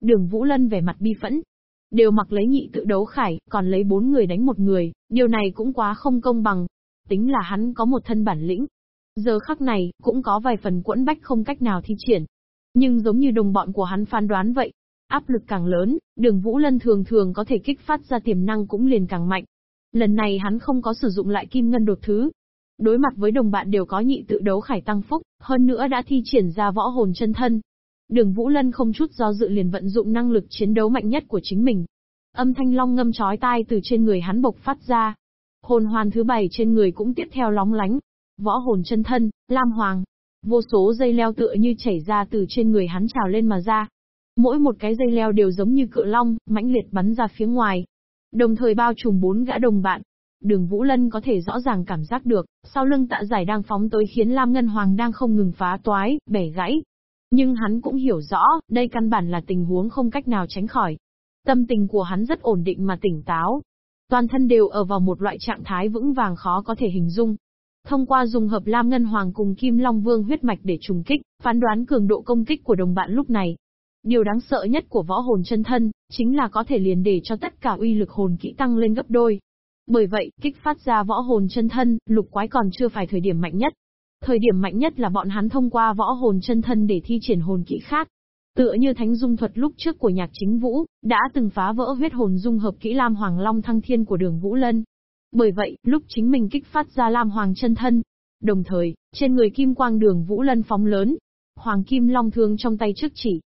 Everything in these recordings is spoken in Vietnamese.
Đường Vũ Lân vẻ mặt bi phẫn. Đều mặc lấy nhị tự đấu khải, còn lấy bốn người đánh một người, điều này cũng quá không công bằng. Tính là hắn có một thân bản lĩnh. Giờ khắc này, cũng có vài phần quẫn bách không cách nào thi triển. Nhưng giống như đồng bọn của hắn phán đoán vậy, áp lực càng lớn, đường Vũ Lân thường thường có thể kích phát ra tiềm năng cũng liền càng mạnh. Lần này hắn không có sử dụng lại kim ngân đột thứ. Đối mặt với đồng bạn đều có nhị tự đấu khải tăng phúc, hơn nữa đã thi triển ra võ hồn chân thân. Đường Vũ Lân không chút do dự liền vận dụng năng lực chiến đấu mạnh nhất của chính mình. Âm thanh long ngâm chói tai từ trên người hắn bộc phát ra. Hồn hoàn thứ bảy trên người cũng tiếp theo lóng lánh. Võ hồn chân thân, Lam Hoàng. Vô số dây leo tựa như chảy ra từ trên người hắn trào lên mà ra. Mỗi một cái dây leo đều giống như cự long, mãnh liệt bắn ra phía ngoài. Đồng thời bao trùm bốn gã đồng bạn. Đường Vũ Lân có thể rõ ràng cảm giác được, sau lưng tạ giải đang phóng tới khiến Lam Ngân Hoàng đang không ngừng phá toái, bẻ gãy. Nhưng hắn cũng hiểu rõ, đây căn bản là tình huống không cách nào tránh khỏi. Tâm tình của hắn rất ổn định mà tỉnh táo. Toàn thân đều ở vào một loại trạng thái vững vàng khó có thể hình dung. Thông qua dùng hợp Lam Ngân Hoàng cùng Kim Long Vương huyết mạch để trùng kích, phán đoán cường độ công kích của đồng bạn lúc này, Điều đáng sợ nhất của võ hồn chân thân, chính là có thể liền để cho tất cả uy lực hồn kỹ tăng lên gấp đôi. Bởi vậy, kích phát ra võ hồn chân thân, lục quái còn chưa phải thời điểm mạnh nhất. Thời điểm mạnh nhất là bọn hắn thông qua võ hồn chân thân để thi triển hồn kỹ khác. Tựa như thánh dung thuật lúc trước của nhạc chính vũ, đã từng phá vỡ huyết hồn dung hợp kỹ Lam Hoàng Long thăng thiên của đường Vũ Lân. Bởi vậy, lúc chính mình kích phát ra Lam Hoàng chân thân, đồng thời, trên người kim quang đường Vũ Lân phóng lớn, Hoàng Kim Long thương trong tay trước chỉ,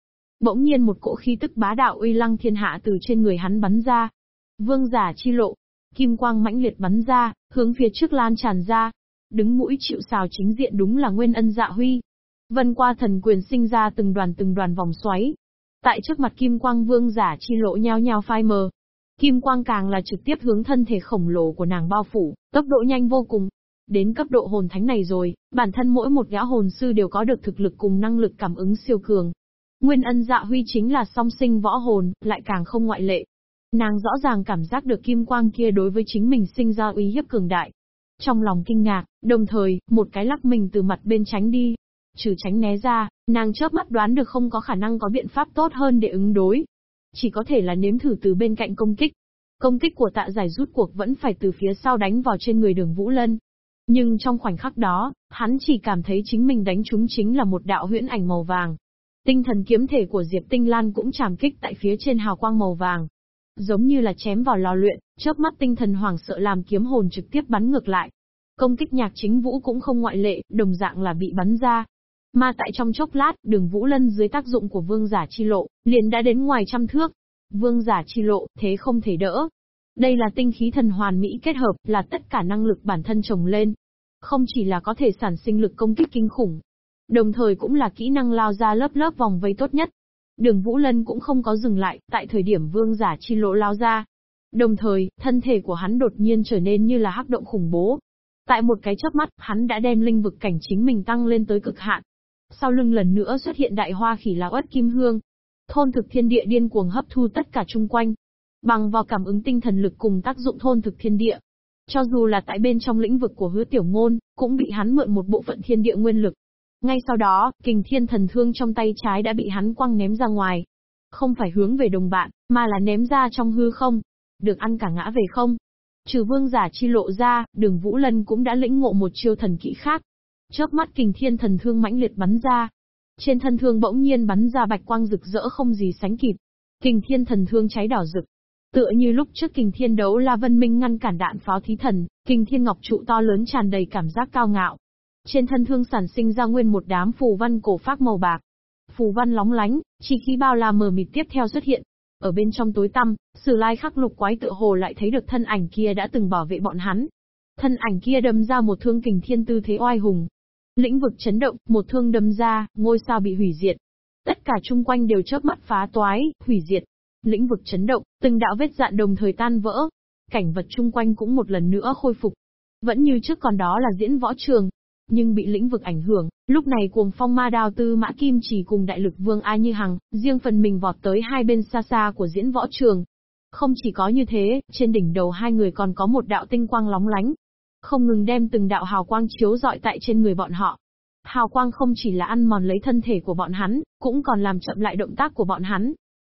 Bỗng nhiên một cỗ khí tức bá đạo uy lăng thiên hạ từ trên người hắn bắn ra. Vương giả chi lộ, kim quang mãnh liệt bắn ra, hướng phía trước lan tràn ra. Đứng mũi chịu sào chính diện đúng là Nguyên Ân Dạ Huy. Vân qua thần quyền sinh ra từng đoàn từng đoàn vòng xoáy. Tại trước mặt kim quang vương giả chi lộ nhao nhao phai mờ. Kim quang càng là trực tiếp hướng thân thể khổng lồ của nàng bao phủ, tốc độ nhanh vô cùng. Đến cấp độ hồn thánh này rồi, bản thân mỗi một gã hồn sư đều có được thực lực cùng năng lực cảm ứng siêu cường. Nguyên ân dạ huy chính là song sinh võ hồn, lại càng không ngoại lệ. Nàng rõ ràng cảm giác được kim quang kia đối với chính mình sinh ra uy hiếp cường đại. Trong lòng kinh ngạc, đồng thời, một cái lắc mình từ mặt bên tránh đi. Trừ tránh né ra, nàng chớp mắt đoán được không có khả năng có biện pháp tốt hơn để ứng đối. Chỉ có thể là nếm thử từ bên cạnh công kích. Công kích của tạ giải rút cuộc vẫn phải từ phía sau đánh vào trên người đường Vũ Lân. Nhưng trong khoảnh khắc đó, hắn chỉ cảm thấy chính mình đánh trúng chính là một đạo huyễn ảnh màu vàng. Tinh thần kiếm thể của Diệp Tinh Lan cũng chạm kích tại phía trên hào quang màu vàng. Giống như là chém vào lò luyện, chớp mắt tinh thần hoàng sợ làm kiếm hồn trực tiếp bắn ngược lại. Công kích nhạc chính vũ cũng không ngoại lệ, đồng dạng là bị bắn ra. Mà tại trong chốc lát, đường Vũ Lân dưới tác dụng của vương giả chi lộ, liền đã đến ngoài trăm thước. Vương giả chi lộ, thế không thể đỡ. Đây là tinh khí thần hoàn mỹ kết hợp, là tất cả năng lực bản thân trồng lên. Không chỉ là có thể sản sinh lực công kích kinh khủng, Đồng thời cũng là kỹ năng lao ra lớp lớp vòng vây tốt nhất. Đường Vũ Lân cũng không có dừng lại, tại thời điểm vương giả chi lỗ lao ra. Đồng thời, thân thể của hắn đột nhiên trở nên như là hắc động khủng bố. Tại một cái chớp mắt, hắn đã đem linh vực cảnh chính mình tăng lên tới cực hạn. Sau lưng lần nữa xuất hiện đại hoa khỉ lão ớt kim hương. Thôn thực thiên địa điên cuồng hấp thu tất cả chung quanh. Bằng vào cảm ứng tinh thần lực cùng tác dụng thôn thực thiên địa. Cho dù là tại bên trong lĩnh vực của hứa tiểu ngôn, cũng bị hắn mượn một bộ phận thiên địa nguyên lực. Ngay sau đó, kình thiên thần thương trong tay trái đã bị hắn quăng ném ra ngoài. Không phải hướng về đồng bạn, mà là ném ra trong hư không. Được ăn cả ngã về không. Trừ vương giả chi lộ ra, đường Vũ Lân cũng đã lĩnh ngộ một chiêu thần kỹ khác. Chớp mắt kình thiên thần thương mãnh liệt bắn ra. Trên thân thương bỗng nhiên bắn ra bạch quang rực rỡ không gì sánh kịp. Kình thiên thần thương cháy đỏ rực, Tựa như lúc trước kình thiên đấu La Vân Minh ngăn cản đạn pháo thí thần, kình thiên ngọc trụ to lớn tràn đầy cảm giác cao ngạo. Trên thân thương sản sinh ra nguyên một đám phù văn cổ phác màu bạc. Phù văn lóng lánh, chi khí bao la mờ mịt tiếp theo xuất hiện. Ở bên trong tối tăm, Sử Lai khắc lục quái tựa hồ lại thấy được thân ảnh kia đã từng bảo vệ bọn hắn. Thân ảnh kia đâm ra một thương kình thiên tư thế oai hùng. Lĩnh vực chấn động, một thương đâm ra, ngôi sao bị hủy diệt. Tất cả chung quanh đều chớp mắt phá toái, hủy diệt. Lĩnh vực chấn động, từng đạo vết dạn đồng thời tan vỡ. Cảnh vật chung quanh cũng một lần nữa khôi phục. Vẫn như trước còn đó là diễn võ trường, nhưng bị lĩnh vực ảnh hưởng, lúc này cuồng phong ma đao tư mã kim chỉ cùng đại lực vương A Như Hằng, riêng phần mình vọt tới hai bên xa xa của diễn võ trường. Không chỉ có như thế, trên đỉnh đầu hai người còn có một đạo tinh quang lóng lánh. Không ngừng đem từng đạo hào quang chiếu dọi tại trên người bọn họ. Hào quang không chỉ là ăn mòn lấy thân thể của bọn hắn, cũng còn làm chậm lại động tác của bọn hắn.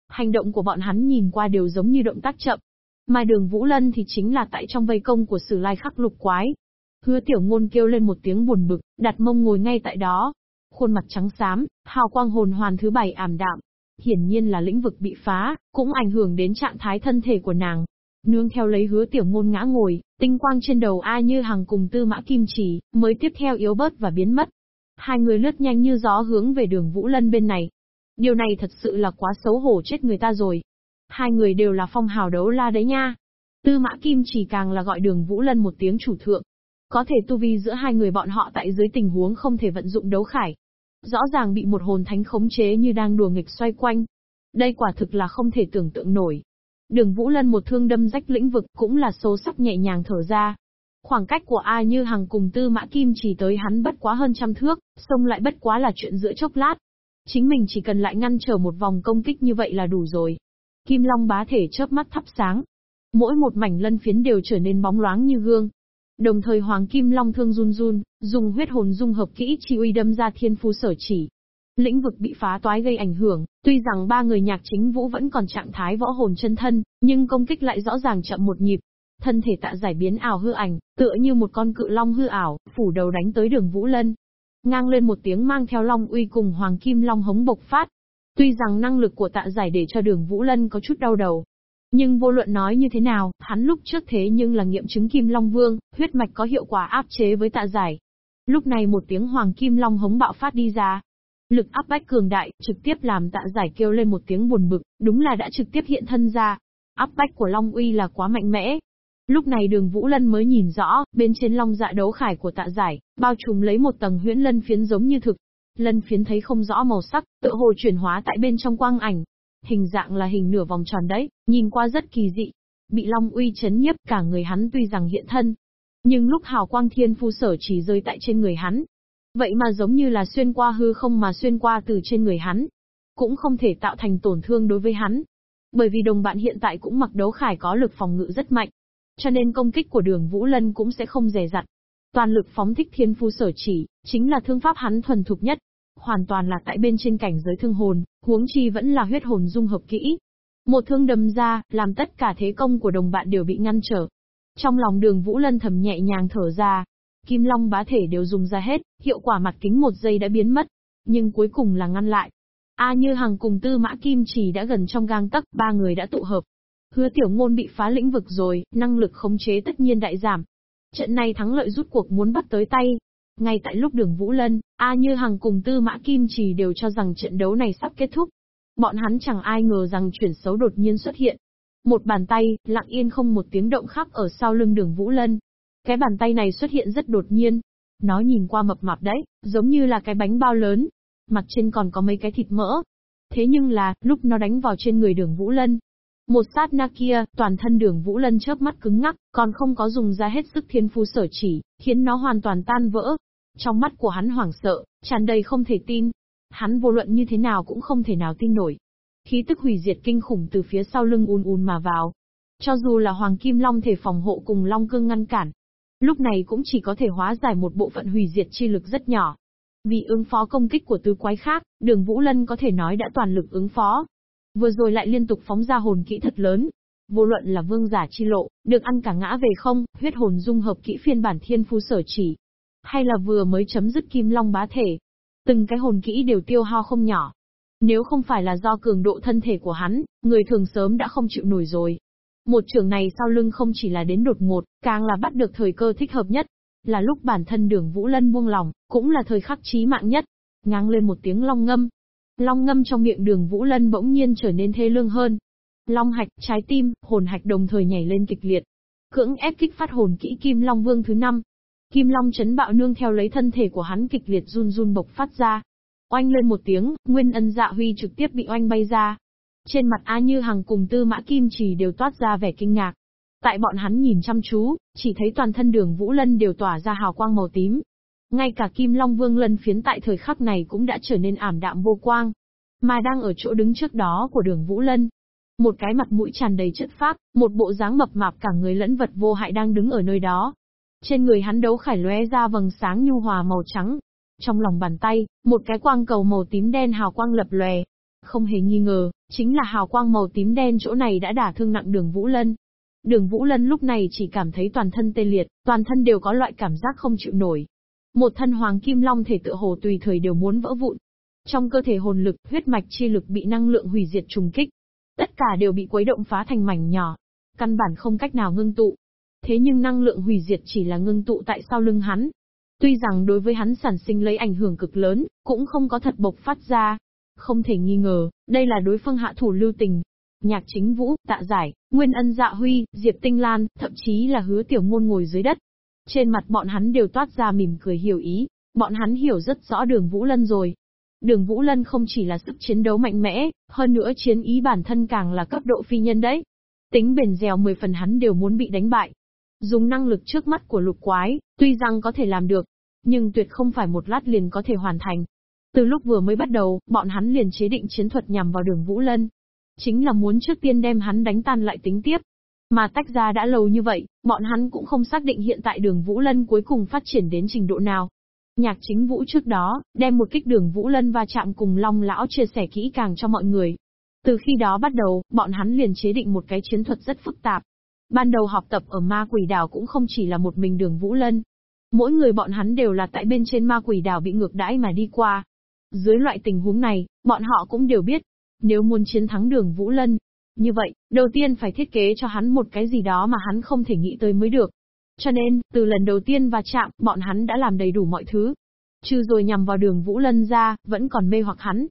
Hành động của bọn hắn nhìn qua đều giống như động tác chậm. Mà đường Vũ Lân thì chính là tại trong vây công của sử lai khắc lục quái. Hứa tiểu ngôn kêu lên một tiếng buồn bực, đặt mông ngồi ngay tại đó. Khuôn mặt trắng xám, hào quang hồn hoàn thứ bảy ảm đạm. Hiển nhiên là lĩnh vực bị phá, cũng ảnh hưởng đến trạng thái thân thể của nàng. Nương theo lấy hứa tiểu ngôn ngã ngồi, tinh quang trên đầu A như hàng cùng tư mã kim chỉ, mới tiếp theo yếu bớt và biến mất. Hai người lướt nhanh như gió hướng về đường Vũ Lân bên này. Điều này thật sự là quá xấu hổ chết người ta rồi. Hai người đều là phong hào đấu la đấy nha. Tư mã kim chỉ càng là gọi đường Vũ Lân một tiếng chủ thượng. Có thể tu vi giữa hai người bọn họ tại dưới tình huống không thể vận dụng đấu khải. Rõ ràng bị một hồn thánh khống chế như đang đùa nghịch xoay quanh. Đây quả thực là không thể tưởng tượng nổi. Đường Vũ Lân một thương đâm rách lĩnh vực cũng là số sắc nhẹ nhàng thở ra. Khoảng cách của A Như Hằng cùng Tư Mã Kim chỉ tới hắn bất quá hơn trăm thước, xông lại bất quá là chuyện giữa chốc lát. Chính mình chỉ cần lại ngăn trở một vòng công kích như vậy là đủ rồi. Kim Long bá thể chớp mắt thắp sáng. Mỗi một mảnh lân phiến đều trở nên bóng loáng như gương. Đồng thời Hoàng Kim Long thương run run, dùng huyết hồn dung hợp kỹ chi uy đâm ra thiên phu sở chỉ. Lĩnh vực bị phá toái gây ảnh hưởng, tuy rằng ba người nhạc chính vũ vẫn còn trạng thái võ hồn chân thân, nhưng công kích lại rõ ràng chậm một nhịp. Thân thể tạ giải biến ảo hư ảnh, tựa như một con cự long hư ảo, phủ đầu đánh tới đường Vũ Lân. Ngang lên một tiếng mang theo long uy cùng hoàng kim long hống bộc phát. Tuy rằng năng lực của tạ giải để cho đường Vũ Lân có chút đau đầu, nhưng vô luận nói như thế nào, hắn lúc trước thế nhưng là nghiệm chứng Kim Long Vương, huyết mạch có hiệu quả áp chế với tạ giải. Lúc này một tiếng Hoàng Kim Long hống bạo phát đi ra. Lực áp bách cường đại, trực tiếp làm tạ giải kêu lên một tiếng buồn bực, đúng là đã trực tiếp hiện thân ra. Áp bách của Long Uy là quá mạnh mẽ. Lúc này đường Vũ Lân mới nhìn rõ, bên trên long dạ đấu khải của tạ giải, bao trùm lấy một tầng huyễn lân phiến giống như thực. Lân phiến thấy không rõ màu sắc, tự hồ chuyển hóa tại bên trong quang ảnh, Hình dạng là hình nửa vòng tròn đấy, nhìn qua rất kỳ dị. Bị Long uy chấn nhiếp cả người hắn tuy rằng hiện thân. Nhưng lúc hào quang thiên phu sở chỉ rơi tại trên người hắn. Vậy mà giống như là xuyên qua hư không mà xuyên qua từ trên người hắn. Cũng không thể tạo thành tổn thương đối với hắn. Bởi vì đồng bạn hiện tại cũng mặc đấu khải có lực phòng ngự rất mạnh. Cho nên công kích của đường Vũ Lân cũng sẽ không rẻ rặt. Toàn lực phóng thích thiên phu sở chỉ, chính là thương pháp hắn thuần thục nhất hoàn toàn là tại bên trên cảnh giới thương hồn, huống chi vẫn là huyết hồn dung hợp kỹ. Một thương đâm ra, làm tất cả thế công của đồng bạn đều bị ngăn trở. Trong lòng đường Vũ Lân thầm nhẹ nhàng thở ra. Kim Long bá thể đều dùng ra hết, hiệu quả mặt kính một giây đã biến mất. Nhưng cuối cùng là ngăn lại. A Như hàng cùng Tư Mã Kim chỉ đã gần trong gang tấc, ba người đã tụ hợp. Hứa tiểu ngôn bị phá lĩnh vực rồi, năng lực khống chế tất nhiên đại giảm. Trận này thắng lợi rút cuộc muốn bắt tới tay, ngay tại lúc đường Vũ Lân, A Như Hằng cùng Tư Mã Kim Trì đều cho rằng trận đấu này sắp kết thúc. Bọn hắn chẳng ai ngờ rằng chuyển xấu đột nhiên xuất hiện. Một bàn tay, lặng yên không một tiếng động khắc ở sau lưng đường Vũ Lân. Cái bàn tay này xuất hiện rất đột nhiên. Nó nhìn qua mập mạp đấy, giống như là cái bánh bao lớn. Mặt trên còn có mấy cái thịt mỡ. Thế nhưng là, lúc nó đánh vào trên người đường Vũ Lân, một sát na kia, toàn thân đường Vũ Lân chớp mắt cứng ngắc, còn không có dùng ra hết sức thiên phu sở chỉ, khiến nó hoàn toàn tan vỡ. Trong mắt của hắn hoảng sợ, tràn đầy không thể tin. Hắn vô luận như thế nào cũng không thể nào tin nổi. Khí tức hủy diệt kinh khủng từ phía sau lưng un un mà vào. Cho dù là Hoàng Kim Long thể phòng hộ cùng Long Cương ngăn cản, lúc này cũng chỉ có thể hóa giải một bộ phận hủy diệt chi lực rất nhỏ. Vì ứng phó công kích của tứ quái khác, đường Vũ Lân có thể nói đã toàn lực ứng phó. Vừa rồi lại liên tục phóng ra hồn kỹ thật lớn. Vô luận là vương giả chi lộ, được ăn cả ngã về không, huyết hồn dung hợp kỹ phiên bản thiên phu sở chỉ, hay là vừa mới chấm dứt kim long bá thể. Từng cái hồn kỹ đều tiêu hao không nhỏ. Nếu không phải là do cường độ thân thể của hắn, người thường sớm đã không chịu nổi rồi. Một trường này sau lưng không chỉ là đến đột ngột, càng là bắt được thời cơ thích hợp nhất. Là lúc bản thân đường Vũ Lân buông lòng, cũng là thời khắc chí mạng nhất. Ngang lên một tiếng long ngâm. Long ngâm trong miệng đường Vũ Lân bỗng nhiên trở nên thê lương hơn. Long hạch, trái tim, hồn hạch đồng thời nhảy lên kịch liệt. Cưỡng ép kích phát hồn kỹ Kim Long Vương thứ năm, Kim Long chấn bạo nương theo lấy thân thể của hắn kịch liệt run run bộc phát ra. Oanh lên một tiếng, Nguyên Ân Dạ Huy trực tiếp bị oanh bay ra. Trên mặt A Như Hằng cùng Tư Mã Kim Chỉ đều toát ra vẻ kinh ngạc. Tại bọn hắn nhìn chăm chú, chỉ thấy toàn thân đường Vũ Lân đều tỏa ra hào quang màu tím. Ngay cả Kim Long Vương Lân phiến tại thời khắc này cũng đã trở nên ảm đạm vô quang. Mà đang ở chỗ đứng trước đó của đường Vũ Lân. Một cái mặt mũi tràn đầy chất phác, một bộ dáng mập mạp cả người lẫn vật vô hại đang đứng ở nơi đó, trên người hắn đấu khải lóe ra vầng sáng nhu hòa màu trắng. Trong lòng bàn tay, một cái quang cầu màu tím đen hào quang lập lòe. Không hề nghi ngờ, chính là hào quang màu tím đen chỗ này đã đả thương nặng đường Vũ Lân. Đường Vũ Lân lúc này chỉ cảm thấy toàn thân tê liệt, toàn thân đều có loại cảm giác không chịu nổi. Một thân hoàng kim long thể tựa hồ tùy thời đều muốn vỡ vụn. Trong cơ thể hồn lực, huyết mạch chi lực bị năng lượng hủy diệt trùng kích. Tất cả đều bị quấy động phá thành mảnh nhỏ. Căn bản không cách nào ngưng tụ. Thế nhưng năng lượng hủy diệt chỉ là ngưng tụ tại sau lưng hắn. Tuy rằng đối với hắn sản sinh lấy ảnh hưởng cực lớn, cũng không có thật bộc phát ra. Không thể nghi ngờ, đây là đối phương hạ thủ lưu tình, Nhạc chính vũ, tạ giải, Nguyên ân dạ huy, Diệp Tinh Lan, thậm chí là hứa tiểu ngôn ngồi dưới đất. Trên mặt bọn hắn đều toát ra mỉm cười hiểu ý, bọn hắn hiểu rất rõ đường Vũ Lân rồi. Đường Vũ Lân không chỉ là sức chiến đấu mạnh mẽ, hơn nữa chiến ý bản thân càng là cấp độ phi nhân đấy. Tính bền dẻo 10 phần hắn đều muốn bị đánh bại. Dùng năng lực trước mắt của lục quái, tuy rằng có thể làm được, nhưng tuyệt không phải một lát liền có thể hoàn thành. Từ lúc vừa mới bắt đầu, bọn hắn liền chế định chiến thuật nhằm vào đường Vũ Lân. Chính là muốn trước tiên đem hắn đánh tan lại tính tiếp. Mà tách ra đã lâu như vậy, bọn hắn cũng không xác định hiện tại đường Vũ Lân cuối cùng phát triển đến trình độ nào. Nhạc chính Vũ trước đó, đem một kích đường Vũ Lân va chạm cùng Long Lão chia sẻ kỹ càng cho mọi người. Từ khi đó bắt đầu, bọn hắn liền chế định một cái chiến thuật rất phức tạp. Ban đầu học tập ở ma quỷ đảo cũng không chỉ là một mình đường Vũ Lân. Mỗi người bọn hắn đều là tại bên trên ma quỷ đảo bị ngược đãi mà đi qua. Dưới loại tình huống này, bọn họ cũng đều biết, nếu muốn chiến thắng đường Vũ Lân, như vậy, đầu tiên phải thiết kế cho hắn một cái gì đó mà hắn không thể nghĩ tới mới được. Cho nên, từ lần đầu tiên va chạm, bọn hắn đã làm đầy đủ mọi thứ. Trừ rồi nhằm vào đường Vũ Lân ra, vẫn còn mê hoặc hắn.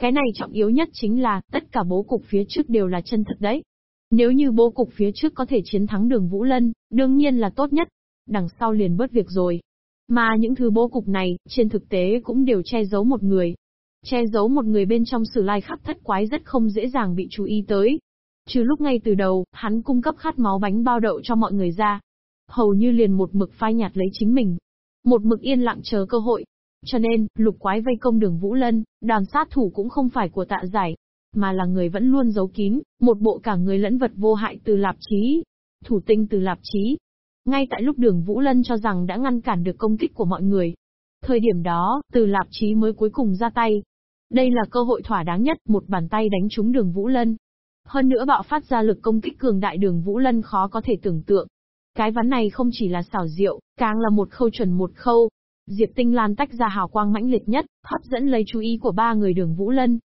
Cái này trọng yếu nhất chính là, tất cả bố cục phía trước đều là chân thật đấy. Nếu như bố cục phía trước có thể chiến thắng đường Vũ Lân, đương nhiên là tốt nhất. Đằng sau liền bớt việc rồi. Mà những thứ bố cục này, trên thực tế cũng đều che giấu một người, Che giấu một người bên trong sử lai khắc thất quái rất không dễ dàng bị chú ý tới. Trừ lúc ngay từ đầu, hắn cung cấp khát máu bánh bao đậu cho mọi người ra. Hầu như liền một mực phai nhạt lấy chính mình. Một mực yên lặng chờ cơ hội. Cho nên, lục quái vây công đường Vũ Lân, đoàn sát thủ cũng không phải của tạ giải, mà là người vẫn luôn giấu kín, một bộ cả người lẫn vật vô hại từ lạp chí. Thủ tinh từ lạp chí. Ngay tại lúc đường Vũ Lân cho rằng đã ngăn cản được công kích của mọi người. Thời điểm đó, từ lạp chí mới cuối cùng ra tay, đây là cơ hội thỏa đáng nhất, một bàn tay đánh trúng đường Vũ Lân. Hơn nữa bạo phát ra lực công kích cường đại đường Vũ Lân khó có thể tưởng tượng. Cái ván này không chỉ là xảo diệu, càng là một khâu chuẩn một khâu. Diệp Tinh Lan tách ra hào quang mãnh liệt nhất, hấp dẫn lấy chú ý của ba người đường Vũ Lân.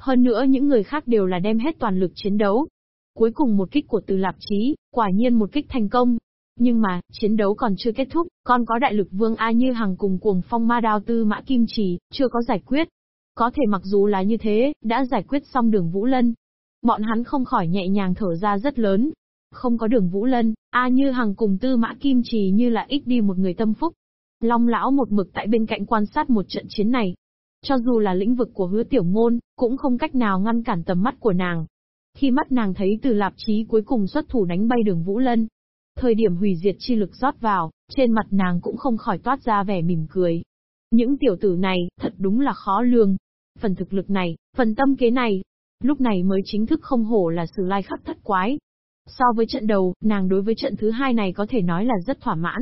Hơn nữa những người khác đều là đem hết toàn lực chiến đấu. Cuối cùng một kích của Từ Lạp Chí, quả nhiên một kích thành công. Nhưng mà, chiến đấu còn chưa kết thúc, còn có đại lực vương A Như Hằng cùng cuồng phong ma đao tư mã kim trì, chưa có giải quyết. Có thể mặc dù là như thế, đã giải quyết xong đường Vũ Lân. Bọn hắn không khỏi nhẹ nhàng thở ra rất lớn. Không có đường Vũ Lân, A Như Hằng cùng Tư Mã Kim Trì như là ít đi một người tâm phúc. Long lão một mực tại bên cạnh quan sát một trận chiến này. Cho dù là lĩnh vực của hứa tiểu ngôn, cũng không cách nào ngăn cản tầm mắt của nàng. Khi mắt nàng thấy từ lạp chí cuối cùng xuất thủ đánh bay đường Vũ Lân. Thời điểm hủy diệt chi lực rót vào, trên mặt nàng cũng không khỏi toát ra vẻ mỉm cười. Những tiểu tử này, thật đúng là khó lường. Phần thực lực này, phần tâm kế này, lúc này mới chính thức không hổ là sử lai khắc thất quái. So với trận đầu, nàng đối với trận thứ hai này có thể nói là rất thỏa mãn.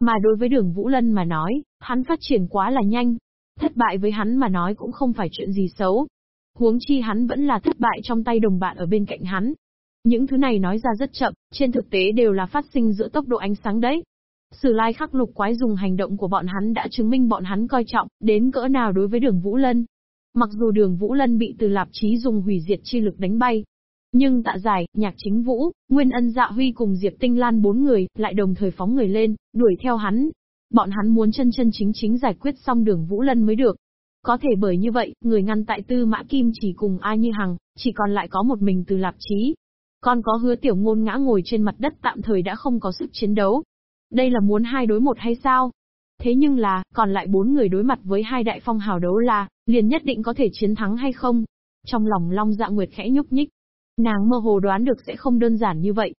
Mà đối với đường Vũ Lân mà nói, hắn phát triển quá là nhanh. Thất bại với hắn mà nói cũng không phải chuyện gì xấu. Huống chi hắn vẫn là thất bại trong tay đồng bạn ở bên cạnh hắn. Những thứ này nói ra rất chậm, trên thực tế đều là phát sinh giữa tốc độ ánh sáng đấy. Sử lai khắc lục quái dùng hành động của bọn hắn đã chứng minh bọn hắn coi trọng, đến cỡ nào đối với đường Vũ Lân. Mặc dù đường Vũ Lân bị từ lạp chí dùng hủy diệt chi lực đánh bay, nhưng tạ giải, nhạc chính Vũ, Nguyên ân dạ huy cùng Diệp Tinh Lan bốn người, lại đồng thời phóng người lên, đuổi theo hắn. Bọn hắn muốn chân chân chính chính giải quyết xong đường Vũ Lân mới được. Có thể bởi như vậy, người ngăn tại tư mã kim chỉ cùng ai Như Hằng, chỉ còn lại có một mình từ lạp chí. Còn có hứa tiểu ngôn ngã ngồi trên mặt đất tạm thời đã không có sức chiến đấu, đây là muốn hai đối một hay sao? Thế nhưng là, còn lại bốn người đối mặt với hai đại phong hào đấu là, liền nhất định có thể chiến thắng hay không? Trong lòng Long Dạ Nguyệt khẽ nhúc nhích. Nàng mơ hồ đoán được sẽ không đơn giản như vậy.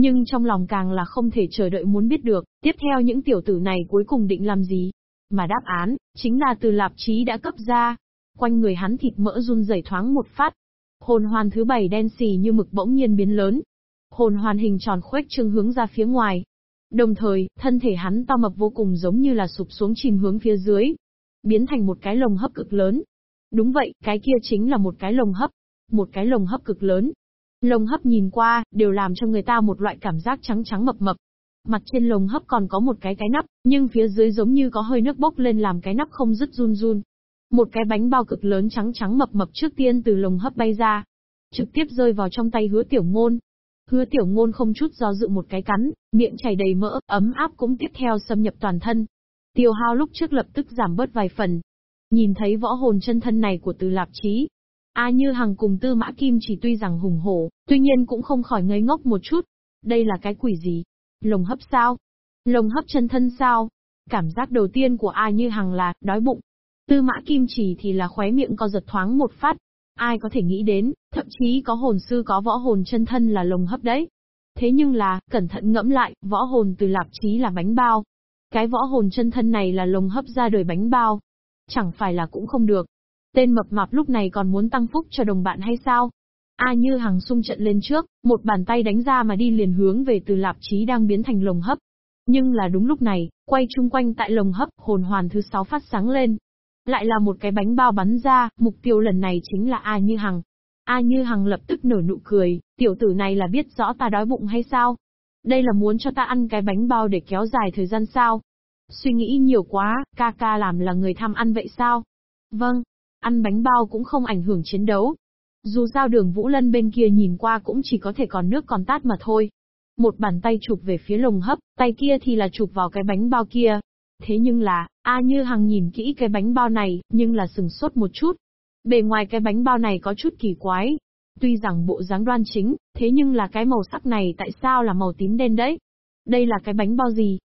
Nhưng trong lòng càng là không thể chờ đợi muốn biết được, tiếp theo những tiểu tử này cuối cùng định làm gì. Mà đáp án, chính là từ lạp chí đã cấp ra. Quanh người hắn thịt mỡ run rẩy thoáng một phát. Hồn hoàn thứ bảy đen xì như mực bỗng nhiên biến lớn. Hồn hoàn hình tròn khuếch trương hướng ra phía ngoài, Đồng thời, thân thể hắn to mập vô cùng giống như là sụp xuống chìm hướng phía dưới. Biến thành một cái lồng hấp cực lớn. Đúng vậy, cái kia chính là một cái lồng hấp. Một cái lồng hấp cực lớn. Lồng hấp nhìn qua, đều làm cho người ta một loại cảm giác trắng trắng mập mập. Mặt trên lồng hấp còn có một cái cái nắp, nhưng phía dưới giống như có hơi nước bốc lên làm cái nắp không dứt run run. Một cái bánh bao cực lớn trắng trắng mập mập trước tiên từ lồng hấp bay ra. Trực tiếp rơi vào trong tay hứa tiểu ngôn. Hứa tiểu ngôn không chút do dự một cái cắn, miệng chảy đầy mỡ, ấm áp cũng tiếp theo xâm nhập toàn thân. Tiêu hao lúc trước lập tức giảm bớt vài phần. Nhìn thấy võ hồn chân thân này của từ lạp chí. A như hằng cùng tư mã kim chỉ tuy rằng hùng hổ, tuy nhiên cũng không khỏi ngây ngốc một chút. Đây là cái quỷ gì? Lồng hấp sao? Lồng hấp chân thân sao? Cảm giác đầu tiên của A như hằng là, đói bụng. Tư mã kim chỉ thì là khóe miệng co giật thoáng một phát. Ai có thể nghĩ đến, thậm chí có hồn sư có võ hồn chân thân là lồng hấp đấy. Thế nhưng là, cẩn thận ngẫm lại, võ hồn từ lạp chí là bánh bao. Cái võ hồn chân thân này là lồng hấp ra đời bánh bao. Chẳng phải là cũng không được. Tên mập mạp lúc này còn muốn tăng phúc cho đồng bạn hay sao? A như hằng sung trận lên trước, một bàn tay đánh ra mà đi liền hướng về từ lạp chí đang biến thành lồng hấp. Nhưng là đúng lúc này, quay chung quanh tại lồng hấp, hồn hoàn thứ sáu phát sáng lên. Lại là một cái bánh bao bắn ra, mục tiêu lần này chính là A Như Hằng. A Như Hằng lập tức nở nụ cười, tiểu tử này là biết rõ ta đói bụng hay sao? Đây là muốn cho ta ăn cái bánh bao để kéo dài thời gian sao? Suy nghĩ nhiều quá, ca ca làm là người tham ăn vậy sao? Vâng, ăn bánh bao cũng không ảnh hưởng chiến đấu. Dù sao đường Vũ Lân bên kia nhìn qua cũng chỉ có thể còn nước còn tát mà thôi. Một bàn tay chụp về phía lồng hấp, tay kia thì là chụp vào cái bánh bao kia. Thế nhưng là, A Như Hằng nhìn kỹ cái bánh bao này, nhưng là sừng sốt một chút. Bề ngoài cái bánh bao này có chút kỳ quái. Tuy rằng bộ dáng đoan chính, thế nhưng là cái màu sắc này tại sao là màu tím đen đấy? Đây là cái bánh bao gì?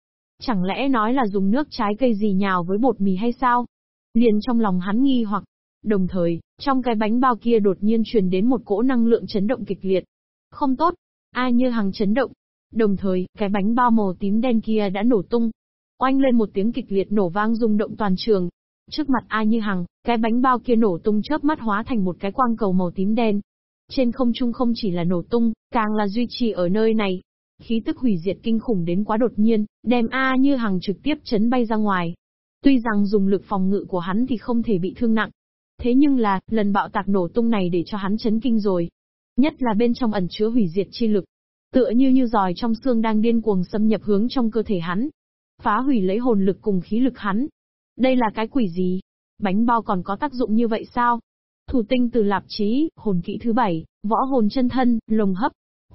Chẳng lẽ nói là dùng nước trái cây gì nhào với bột mì hay sao? Liền trong lòng hắn nghi hoặc. Đồng thời, trong cái bánh bao kia đột nhiên truyền đến một cỗ năng lượng chấn động kịch liệt. Không tốt, ai như hằng chấn động. Đồng thời, cái bánh bao màu tím đen kia đã nổ tung. Oanh lên một tiếng kịch liệt nổ vang rung động toàn trường. Trước mặt ai như hằng, cái bánh bao kia nổ tung chớp mắt hóa thành một cái quang cầu màu tím đen. Trên không trung không chỉ là nổ tung, càng là duy trì ở nơi này, khí tức hủy diệt kinh khủng đến quá đột nhiên, đem A như hằng trực tiếp chấn bay ra ngoài. Tuy rằng dùng lực phòng ngự của hắn thì không thể bị thương nặng. Thế nhưng là, lần bạo tạc nổ tung này để cho hắn chấn kinh rồi. Nhất là bên trong ẩn chứa hủy diệt chi lực. Tựa như như giòi trong xương đang điên cuồng xâm nhập hướng trong cơ thể hắn. Phá hủy lấy hồn lực cùng khí lực hắn. Đây là cái quỷ gì? Bánh bao còn có tác dụng như vậy sao? Thủ tinh từ lạp trí, hồn kỹ thứ bảy, võ hồn chân thân, lồng hấp,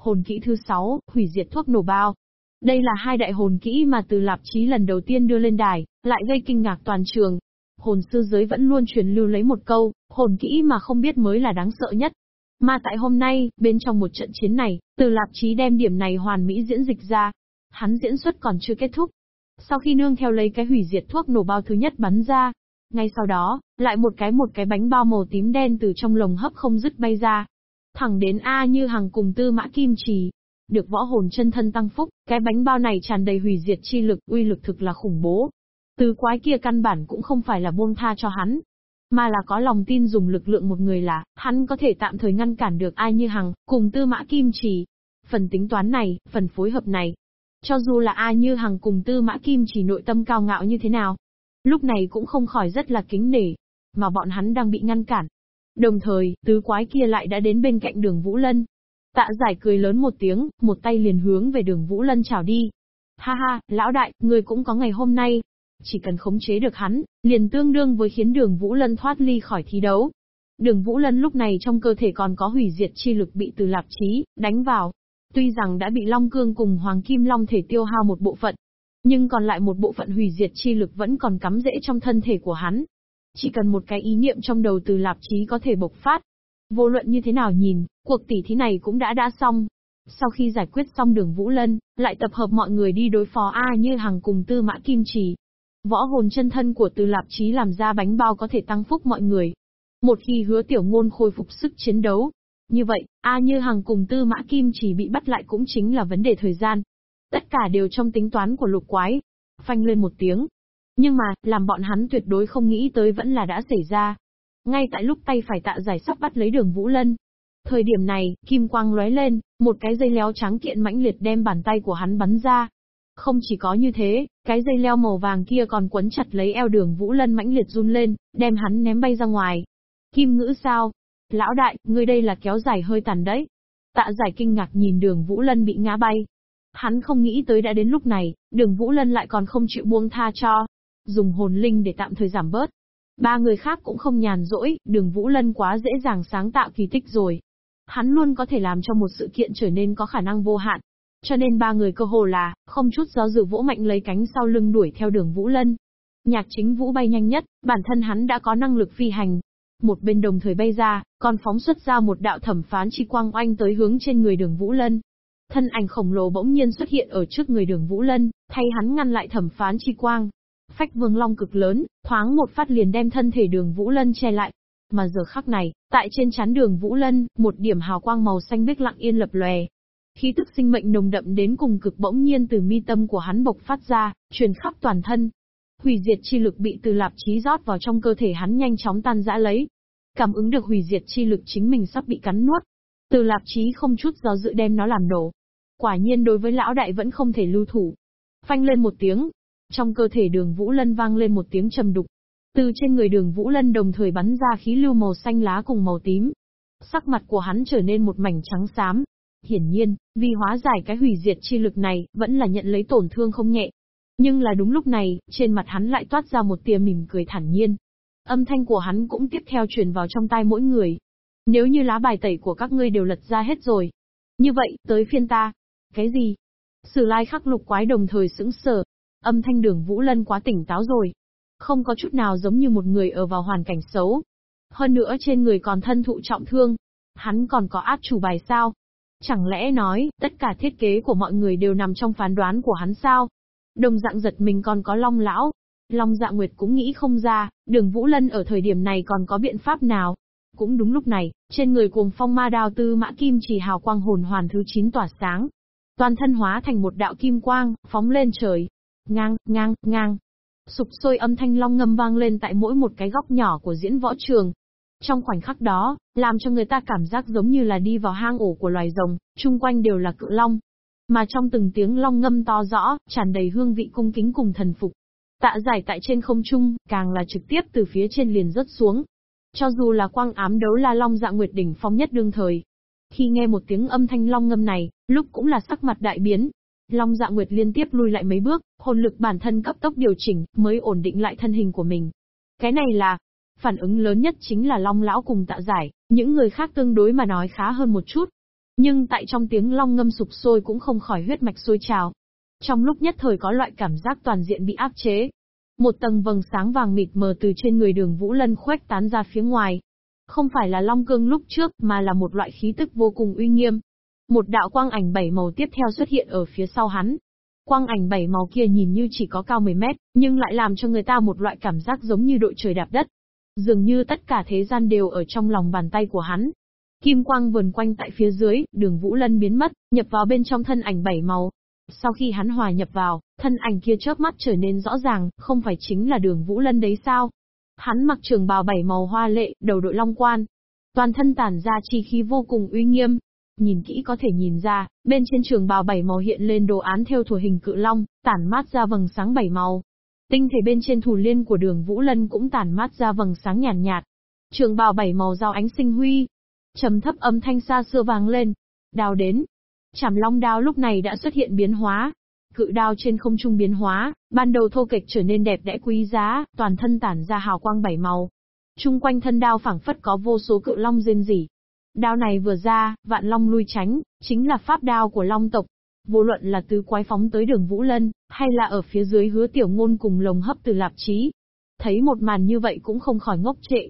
Hồn kỹ thứ sáu hủy diệt thuốc nổ bao. Đây là hai đại hồn kỹ mà từ lạp chí lần đầu tiên đưa lên đài, lại gây kinh ngạc toàn trường. Hồn sư giới vẫn luôn truyền lưu lấy một câu, hồn kỹ mà không biết mới là đáng sợ nhất. Mà tại hôm nay, bên trong một trận chiến này, từ lạp chí đem điểm này hoàn mỹ diễn dịch ra. Hắn diễn xuất còn chưa kết thúc. Sau khi nương theo lấy cái hủy diệt thuốc nổ bao thứ nhất bắn ra, ngay sau đó, lại một cái một cái bánh bao màu tím đen từ trong lồng hấp không dứt bay ra. Thẳng đến A như hàng cùng tư mã kim trì. Được võ hồn chân thân tăng phúc, cái bánh bao này tràn đầy hủy diệt chi lực, uy lực thực là khủng bố. Từ quái kia căn bản cũng không phải là buông tha cho hắn, mà là có lòng tin dùng lực lượng một người là, hắn có thể tạm thời ngăn cản được ai như hằng, cùng tư mã kim trì. Phần tính toán này, phần phối hợp này, cho dù là ai như hằng cùng tư mã kim trì nội tâm cao ngạo như thế nào, lúc này cũng không khỏi rất là kính nể, mà bọn hắn đang bị ngăn cản. Đồng thời, tứ quái kia lại đã đến bên cạnh đường Vũ Lân. Tạ giải cười lớn một tiếng, một tay liền hướng về đường Vũ Lân chào đi. Ha ha, lão đại, người cũng có ngày hôm nay. Chỉ cần khống chế được hắn, liền tương đương với khiến đường Vũ Lân thoát ly khỏi thi đấu. Đường Vũ Lân lúc này trong cơ thể còn có hủy diệt chi lực bị từ lạp Chí đánh vào. Tuy rằng đã bị Long Cương cùng Hoàng Kim Long thể tiêu hao một bộ phận, nhưng còn lại một bộ phận hủy diệt chi lực vẫn còn cắm rễ trong thân thể của hắn. Chỉ cần một cái ý niệm trong đầu từ lạp Chí có thể bộc phát. Vô luận như thế nào nhìn, cuộc tỷ thí này cũng đã đã xong. Sau khi giải quyết xong đường Vũ Lân, lại tập hợp mọi người đi đối phó A như hàng cùng tư mã kim trì. Võ hồn chân thân của từ lạp chí làm ra bánh bao có thể tăng phúc mọi người. Một khi hứa tiểu ngôn khôi phục sức chiến đấu. Như vậy, A như hàng cùng tư mã kim chỉ bị bắt lại cũng chính là vấn đề thời gian. Tất cả đều trong tính toán của lục quái. Phanh lên một tiếng, nhưng mà, làm bọn hắn tuyệt đối không nghĩ tới vẫn là đã xảy ra. Ngay tại lúc tay phải tạ giải sắp bắt lấy đường Vũ Lân. Thời điểm này, kim quang lóe lên, một cái dây leo trắng kiện mãnh liệt đem bàn tay của hắn bắn ra. Không chỉ có như thế, cái dây leo màu vàng kia còn quấn chặt lấy eo đường Vũ Lân mãnh liệt run lên, đem hắn ném bay ra ngoài. Kim ngữ sao? Lão đại, ngươi đây là kéo dài hơi tàn đấy. Tạ giải kinh ngạc nhìn đường Vũ Lân bị ngã bay. Hắn không nghĩ tới đã đến lúc này, đường Vũ Lân lại còn không chịu buông tha cho. Dùng hồn linh để tạm thời giảm bớt. Ba người khác cũng không nhàn rỗi, đường Vũ Lân quá dễ dàng sáng tạo kỳ tích rồi. Hắn luôn có thể làm cho một sự kiện trở nên có khả năng vô hạn. Cho nên ba người cơ hồ là, không chút do dự vỗ mạnh lấy cánh sau lưng đuổi theo đường Vũ Lân. Nhạc chính Vũ bay nhanh nhất, bản thân hắn đã có năng lực phi hành. Một bên đồng thời bay ra, còn phóng xuất ra một đạo thẩm phán chi quang oanh tới hướng trên người đường Vũ Lân. Thân ảnh khổng lồ bỗng nhiên xuất hiện ở trước người đường Vũ Lân, thay hắn ngăn lại thẩm phán chi quang. Phách vương long cực lớn, thoáng một phát liền đem thân thể đường Vũ Lân che lại. Mà giờ khắc này, tại trên chắn đường Vũ Lân, một điểm hào quang màu xanh biếc lặng yên lập lòe. Khí tức sinh mệnh nồng đậm đến cùng cực bỗng nhiên từ mi tâm của hắn bộc phát ra, truyền khắp toàn thân. Hủy diệt chi lực bị từ lạp chí rót vào trong cơ thể hắn nhanh chóng tan rã lấy. Cảm ứng được hủy diệt chi lực chính mình sắp bị cắn nuốt. Từ lạp chí không chút do dự đem nó làm đổ. Quả nhiên đối với lão đại vẫn không thể lưu thủ. Phanh lên một tiếng. Trong cơ thể đường Vũ Lân vang lên một tiếng trầm đục. Từ trên người đường Vũ Lân đồng thời bắn ra khí lưu màu xanh lá cùng màu tím. Sắc mặt của hắn trở nên một mảnh trắng xám. Hiển nhiên, vì hóa giải cái hủy diệt chi lực này, vẫn là nhận lấy tổn thương không nhẹ. Nhưng là đúng lúc này, trên mặt hắn lại toát ra một tia mỉm cười thản nhiên. Âm thanh của hắn cũng tiếp theo truyền vào trong tai mỗi người. Nếu như lá bài tẩy của các ngươi đều lật ra hết rồi. Như vậy, tới phiên ta. Cái gì? Sử lai khắc lục quái đồng thời sững sờ. Âm thanh đường Vũ Lân quá tỉnh táo rồi. Không có chút nào giống như một người ở vào hoàn cảnh xấu. Hơn nữa trên người còn thân thụ trọng thương. Hắn còn có áp chủ bài sao? Chẳng lẽ nói, tất cả thiết kế của mọi người đều nằm trong phán đoán của hắn sao? Đồng dạng giật mình còn có Long Lão. Long Dạ Nguyệt cũng nghĩ không ra, đường Vũ Lân ở thời điểm này còn có biện pháp nào. Cũng đúng lúc này, trên người cuồng phong ma đao tư mã kim chỉ hào quang hồn hoàn thứ 9 tỏa sáng. Toàn thân hóa thành một đạo kim quang, phóng lên trời. Ngang, ngang, ngang. Sụp sôi âm thanh long ngâm vang lên tại mỗi một cái góc nhỏ của diễn võ trường. Trong khoảnh khắc đó, làm cho người ta cảm giác giống như là đi vào hang ổ của loài rồng, chung quanh đều là cự long. Mà trong từng tiếng long ngâm to rõ, tràn đầy hương vị cung kính cùng thần phục. Tạ giải tại trên không trung, càng là trực tiếp từ phía trên liền rớt xuống. Cho dù là quang ám đấu la long dạ nguyệt đỉnh phong nhất đương thời. Khi nghe một tiếng âm thanh long ngâm này, lúc cũng là sắc mặt đại biến. Long dạ nguyệt liên tiếp lui lại mấy bước, hồn lực bản thân cấp tốc điều chỉnh, mới ổn định lại thân hình của mình. Cái này là, phản ứng lớn nhất chính là long lão cùng tạ giải, những người khác tương đối mà nói khá hơn một chút. Nhưng tại trong tiếng long ngâm sụp sôi cũng không khỏi huyết mạch sôi trào. Trong lúc nhất thời có loại cảm giác toàn diện bị áp chế. Một tầng vầng sáng vàng mịt mờ từ trên người đường Vũ Lân khuếch tán ra phía ngoài. Không phải là long cương lúc trước mà là một loại khí tức vô cùng uy nghiêm. Một đạo quang ảnh bảy màu tiếp theo xuất hiện ở phía sau hắn. Quang ảnh bảy màu kia nhìn như chỉ có cao 10 mét, nhưng lại làm cho người ta một loại cảm giác giống như đội trời đạp đất. Dường như tất cả thế gian đều ở trong lòng bàn tay của hắn, Kim quang vần quanh tại phía dưới, đường Vũ Lân biến mất, nhập vào bên trong thân ảnh bảy màu. Sau khi hắn hòa nhập vào, thân ảnh kia chớp mắt trở nên rõ ràng, không phải chính là đường Vũ Lân đấy sao? Hắn mặc trường bào bảy màu hoa lệ, đầu đội long quan. Toàn thân tản ra chi khí vô cùng uy nghiêm. Nhìn kỹ có thể nhìn ra, bên trên trường bào bảy màu hiện lên đồ án theo thủ hình cự long, tản mát ra vầng sáng bảy màu. Tinh thể bên trên thủ liên của đường Vũ Lân cũng tản mát ra vầng sáng nhàn nhạt, nhạt. Trường bào bảy màu giao ánh sinh huy, trầm thấp âm thanh xa xưa vang lên. Đao đến. Chảm long đao lúc này đã xuất hiện biến hóa. Cự đao trên không trung biến hóa, ban đầu thô kịch trở nên đẹp đẽ quý giá, toàn thân tản ra hào quang bảy màu. Trung quanh thân đao phảng phất có vô số cự long rên rỉ. Đao này vừa ra, vạn long lui tránh, chính là pháp đao của long tộc. Vô luận là tứ quái phóng tới đường Vũ Lân, hay là ở phía dưới hứa tiểu ngôn cùng lồng hấp từ lạp chí Thấy một màn như vậy cũng không khỏi ngốc trệ,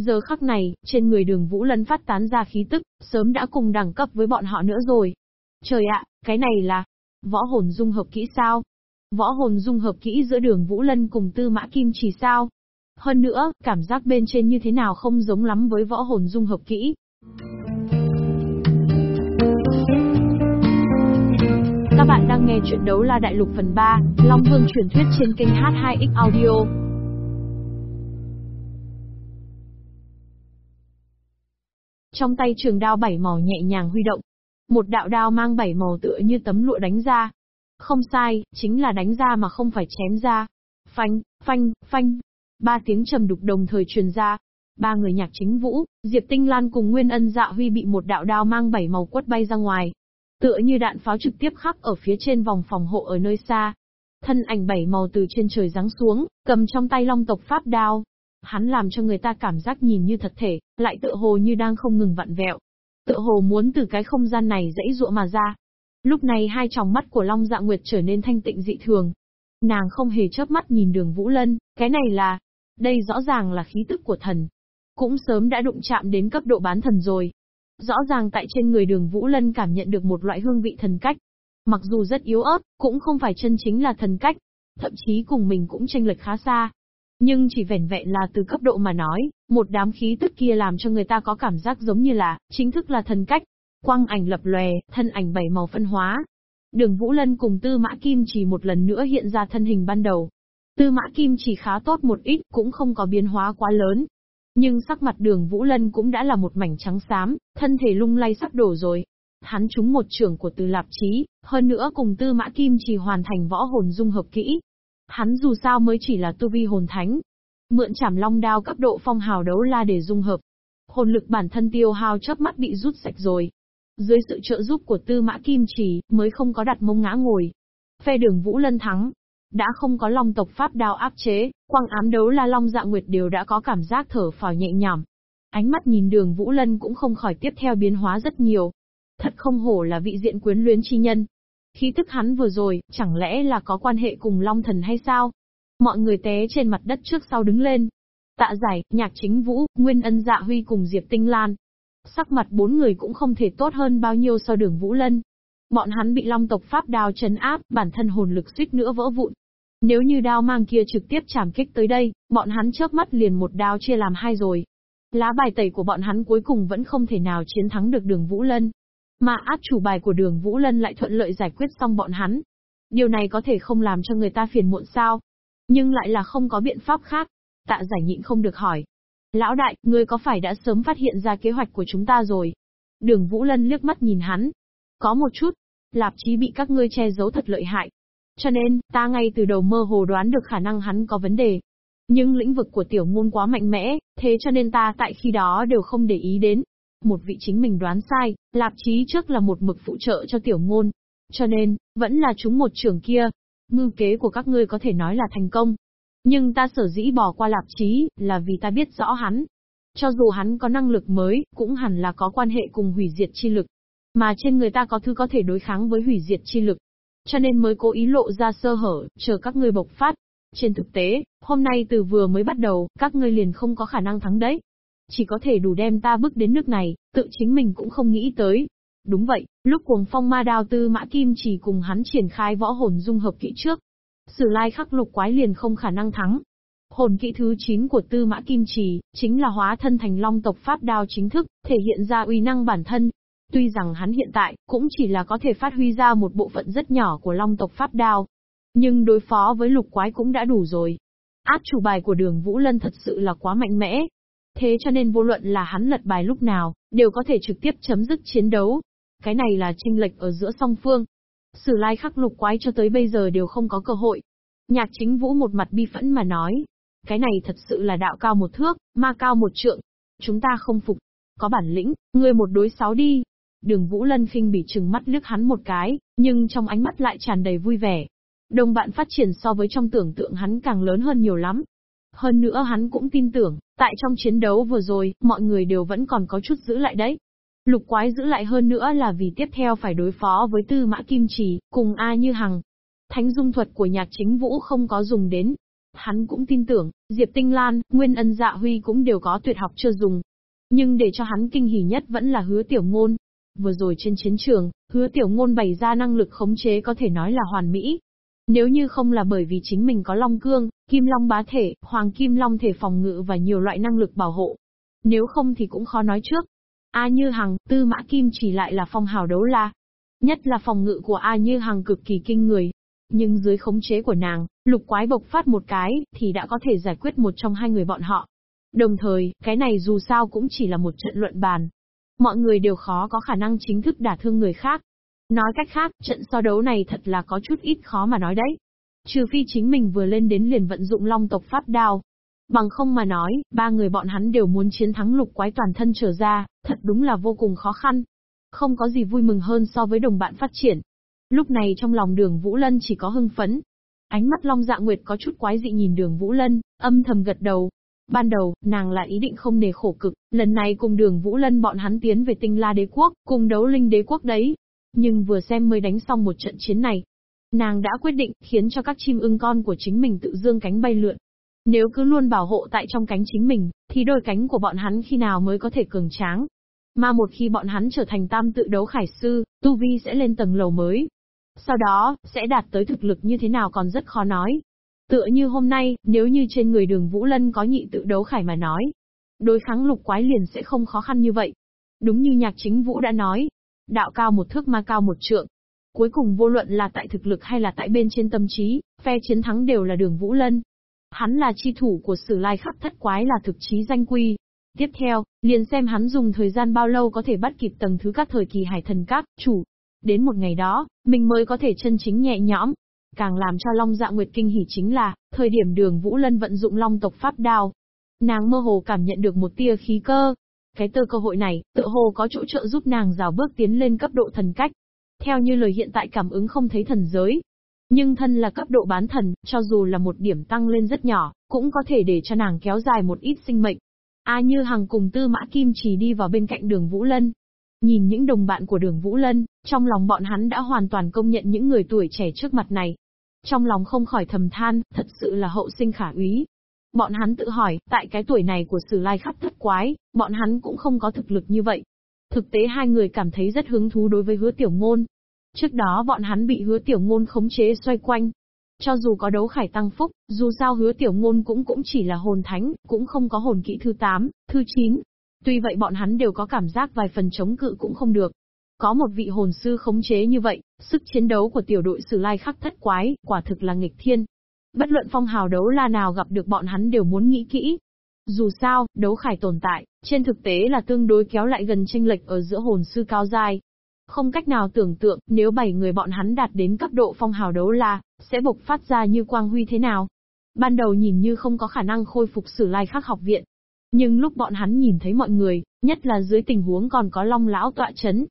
Giờ khắc này, trên người đường Vũ Lân phát tán ra khí tức, sớm đã cùng đẳng cấp với bọn họ nữa rồi. Trời ạ, cái này là võ hồn dung hợp kỹ sao? Võ hồn dung hợp kỹ giữa đường Vũ Lân cùng tư mã kim chỉ sao? Hơn nữa, cảm giác bên trên như thế nào không giống lắm với võ hồn dung hợp kỹ. Các bạn đang nghe chuyện đấu la đại lục phần 3, Long Vương truyền thuyết trên kênh H2X Audio. Trong tay trường đao bảy màu nhẹ nhàng huy động. Một đạo đao mang bảy màu tựa như tấm lụa đánh ra. Không sai, chính là đánh ra mà không phải chém ra. Phanh, phanh, phanh. Ba tiếng trầm đục đồng thời truyền ra. Ba người nhạc chính vũ, Diệp Tinh Lan cùng Nguyên Ân Dạ Huy bị một đạo đao mang bảy màu quất bay ra ngoài. Tựa như đạn pháo trực tiếp khắc ở phía trên vòng phòng hộ ở nơi xa. Thân ảnh bảy màu từ trên trời giáng xuống, cầm trong tay long tộc pháp đao. Hắn làm cho người ta cảm giác nhìn như thật thể, lại tựa hồ như đang không ngừng vặn vẹo. Tựa hồ muốn từ cái không gian này dãy dụa mà ra. Lúc này hai tròng mắt của Long Dạ Nguyệt trở nên thanh tịnh dị thường. Nàng không hề chớp mắt nhìn đường Vũ Lân, cái này là... Đây rõ ràng là khí tức của thần. Cũng sớm đã đụng chạm đến cấp độ bán thần rồi. Rõ ràng tại trên người đường Vũ Lân cảm nhận được một loại hương vị thần cách. Mặc dù rất yếu ớt, cũng không phải chân chính là thần cách. Thậm chí cùng mình cũng tranh lệch khá xa. Nhưng chỉ vẻn vẹn là từ cấp độ mà nói, một đám khí tức kia làm cho người ta có cảm giác giống như là, chính thức là thần cách. Quang ảnh lập lòe, thân ảnh bảy màu phân hóa. Đường Vũ Lân cùng Tư Mã Kim chỉ một lần nữa hiện ra thân hình ban đầu. Tư Mã Kim chỉ khá tốt một ít, cũng không có biến hóa quá lớn. Nhưng sắc mặt đường Vũ Lân cũng đã là một mảnh trắng xám, thân thể lung lay sắp đổ rồi. Hắn trúng một trưởng của Từ Lạp Chí, hơn nữa cùng Tư Mã Kim chỉ hoàn thành võ hồn dung hợp kỹ. Hắn dù sao mới chỉ là tu vi hồn thánh. Mượn chảm long đao cấp độ phong hào đấu la để dung hợp. Hồn lực bản thân tiêu hao chớp mắt bị rút sạch rồi, dưới sự trợ giúp của Tư Mã Kim Chỉ, mới không có đặt mông ngã ngồi. Phe đường Vũ Lân thắng. Đã không có long tộc pháp đao áp chế, quang ám đấu la long dạ nguyệt đều đã có cảm giác thở phào nhẹ nhõm. Ánh mắt nhìn đường Vũ Lân cũng không khỏi tiếp theo biến hóa rất nhiều. Thật không hổ là vị diện quyến luyến chi nhân. Khí tức hắn vừa rồi, chẳng lẽ là có quan hệ cùng long thần hay sao? Mọi người té trên mặt đất trước sau đứng lên. Tạ giải, nhạc chính vũ, nguyên ân dạ huy cùng Diệp Tinh Lan, Sắc mặt bốn người cũng không thể tốt hơn bao nhiêu so đường Vũ Lân. Bọn hắn bị long tộc pháp đao chấn áp, bản thân hồn lực suýt nữa vỡ vụn. Nếu như đao mang kia trực tiếp chạm kích tới đây, bọn hắn chớp mắt liền một đao chia làm hai rồi. Lá bài tẩy của bọn hắn cuối cùng vẫn không thể nào chiến thắng được đường Vũ Lân. Mà át chủ bài của đường Vũ Lân lại thuận lợi giải quyết xong bọn hắn. Điều này có thể không làm cho người ta phiền muộn sao. Nhưng lại là không có biện pháp khác. Tạ giải nhịn không được hỏi, Lão đại, ngươi có phải đã sớm phát hiện ra kế hoạch của chúng ta rồi? Đường Vũ Lân liếc mắt nhìn hắn. Có một chút. Lạp chí bị các ngươi che giấu thật lợi hại. Cho nên, ta ngay từ đầu mơ hồ đoán được khả năng hắn có vấn đề. Nhưng lĩnh vực của tiểu môn quá mạnh mẽ, thế cho nên ta tại khi đó đều không để ý đến. Một vị chính mình đoán sai, lạp chí trước là một mực phụ trợ cho tiểu môn. Cho nên, vẫn là chúng một trưởng kia. Mưu kế của các ngươi có thể nói là thành công. Nhưng ta sở dĩ bỏ qua lạp chí, là vì ta biết rõ hắn. Cho dù hắn có năng lực mới, cũng hẳn là có quan hệ cùng hủy diệt chi lực. Mà trên người ta có thứ có thể đối kháng với hủy diệt chi lực. Cho nên mới cố ý lộ ra sơ hở, chờ các ngươi bộc phát. Trên thực tế, hôm nay từ vừa mới bắt đầu, các ngươi liền không có khả năng thắng đấy. Chỉ có thể đủ đem ta bước đến nước này, tự chính mình cũng không nghĩ tới. Đúng vậy, lúc cuồng phong ma đao tư mã kim chỉ cùng hắn triển khai võ hồn dung hợp kỹ trước, Sử lai khắc lục quái liền không khả năng thắng. Hồn kỹ thứ 9 của Tư Mã Kim Trì, chính là hóa thân thành long tộc pháp đao chính thức, thể hiện ra uy năng bản thân. Tuy rằng hắn hiện tại, cũng chỉ là có thể phát huy ra một bộ phận rất nhỏ của long tộc pháp đao. Nhưng đối phó với lục quái cũng đã đủ rồi. Át chủ bài của đường Vũ Lân thật sự là quá mạnh mẽ. Thế cho nên vô luận là hắn lật bài lúc nào, đều có thể trực tiếp chấm dứt chiến đấu. Cái này là tranh lệch ở giữa song phương. Sử lai khắc lục quái cho tới bây giờ đều không có cơ hội. Nhạc chính vũ một mặt bi phẫn mà nói. Cái này thật sự là đạo cao một thước, ma cao một trượng. Chúng ta không phục. Có bản lĩnh, người một đối sáu đi. Đường Vũ Lân khinh bị trừng mắt liếc hắn một cái, nhưng trong ánh mắt lại tràn đầy vui vẻ. Đồng bạn phát triển so với trong tưởng tượng hắn càng lớn hơn nhiều lắm. Hơn nữa hắn cũng tin tưởng, tại trong chiến đấu vừa rồi, mọi người đều vẫn còn có chút giữ lại đấy. Lục quái giữ lại hơn nữa là vì tiếp theo phải đối phó với tư mã kim trì, cùng A Như Hằng. Thánh dung thuật của nhạc chính vũ không có dùng đến. Hắn cũng tin tưởng, Diệp Tinh Lan, Nguyên Ân Dạ Huy cũng đều có tuyệt học chưa dùng. Nhưng để cho hắn kinh hỉ nhất vẫn là hứa tiểu ngôn. Vừa rồi trên chiến trường, hứa tiểu ngôn bày ra năng lực khống chế có thể nói là hoàn mỹ. Nếu như không là bởi vì chính mình có long cương, kim long bá thể, hoàng kim long thể phòng ngự và nhiều loại năng lực bảo hộ. Nếu không thì cũng khó nói trước. A Như Hằng, Tư Mã Kim chỉ lại là phong hào đấu la. Nhất là phòng ngự của A Như Hằng cực kỳ kinh người. Nhưng dưới khống chế của nàng, lục quái bộc phát một cái, thì đã có thể giải quyết một trong hai người bọn họ. Đồng thời, cái này dù sao cũng chỉ là một trận luận bàn. Mọi người đều khó có khả năng chính thức đả thương người khác. Nói cách khác, trận so đấu này thật là có chút ít khó mà nói đấy. Trừ phi chính mình vừa lên đến liền vận dụng long tộc pháp đao. Bằng không mà nói, ba người bọn hắn đều muốn chiến thắng lục quái toàn thân trở ra, thật đúng là vô cùng khó khăn. Không có gì vui mừng hơn so với đồng bạn phát triển. Lúc này trong lòng đường Vũ Lân chỉ có hưng phấn. Ánh mắt Long Dạ Nguyệt có chút quái dị nhìn đường Vũ Lân, âm thầm gật đầu. Ban đầu, nàng là ý định không nề khổ cực, lần này cùng đường Vũ Lân bọn hắn tiến về tinh la đế quốc, cùng đấu linh đế quốc đấy. Nhưng vừa xem mới đánh xong một trận chiến này, nàng đã quyết định khiến cho các chim ưng con của chính mình tự dương cánh bay lượn. Nếu cứ luôn bảo hộ tại trong cánh chính mình, thì đôi cánh của bọn hắn khi nào mới có thể cường tráng. Mà một khi bọn hắn trở thành tam tự đấu khải sư, tu vi sẽ lên tầng lầu mới. Sau đó, sẽ đạt tới thực lực như thế nào còn rất khó nói. Tựa như hôm nay, nếu như trên người đường Vũ Lân có nhị tự đấu khải mà nói, đối kháng lục quái liền sẽ không khó khăn như vậy. Đúng như nhạc chính Vũ đã nói, đạo cao một thước ma cao một trượng. Cuối cùng vô luận là tại thực lực hay là tại bên trên tâm trí, phe chiến thắng đều là đường Vũ Lân. Hắn là chi thủ của sử lai khắc thất quái là thực chí danh quy. Tiếp theo, liền xem hắn dùng thời gian bao lâu có thể bắt kịp tầng thứ các thời kỳ hải thần các, chủ. Đến một ngày đó, mình mới có thể chân chính nhẹ nhõm. Càng làm cho Long Dạ Nguyệt kinh hỉ chính là, thời điểm đường Vũ Lân vận dụng Long tộc Pháp Đao. Nàng mơ hồ cảm nhận được một tia khí cơ. Cái tơ cơ hội này, tự hồ có chỗ trợ giúp nàng rào bước tiến lên cấp độ thần cách. Theo như lời hiện tại cảm ứng không thấy thần giới, nhưng thân là cấp độ bán thần, cho dù là một điểm tăng lên rất nhỏ, cũng có thể để cho nàng kéo dài một ít sinh mệnh. A Như Hằng cùng Tư Mã Kim chỉ đi vào bên cạnh đường Vũ Lân. Nhìn những đồng bạn của đường Vũ Lân, trong lòng bọn hắn đã hoàn toàn công nhận những người tuổi trẻ trước mặt này. Trong lòng không khỏi thầm than, thật sự là hậu sinh khả úy. Bọn hắn tự hỏi, tại cái tuổi này của Sử Lai khắp thất quái, bọn hắn cũng không có thực lực như vậy. Thực tế hai người cảm thấy rất hứng thú đối với hứa tiểu ngôn, Trước đó bọn hắn bị hứa tiểu ngôn khống chế xoay quanh. Cho dù có đấu khải tăng phúc, dù sao hứa tiểu ngôn cũng cũng chỉ là hồn thánh, cũng không có hồn kỹ thứ 8, thứ 9. Tuy vậy bọn hắn đều có cảm giác vài phần chống cự cũng không được. Có một vị hồn sư khống chế như vậy, sức chiến đấu của tiểu đội sử lai khắc thất quái, quả thực là nghịch thiên. Bất luận phong hào đấu la nào gặp được bọn hắn đều muốn nghĩ kỹ. Dù sao, đấu khải tồn tại, trên thực tế là tương đối kéo lại gần tranh lệch ở giữa hồn sư cao dài. Không cách nào tưởng tượng, nếu bảy người bọn hắn đạt đến cấp độ phong hào đấu la, sẽ bộc phát ra như quang huy thế nào. Ban đầu nhìn như không có khả năng khôi phục sử lai khắc học viện. Nhưng lúc bọn hắn nhìn thấy mọi người, nhất là dưới tình huống còn có long lão tọa chấn,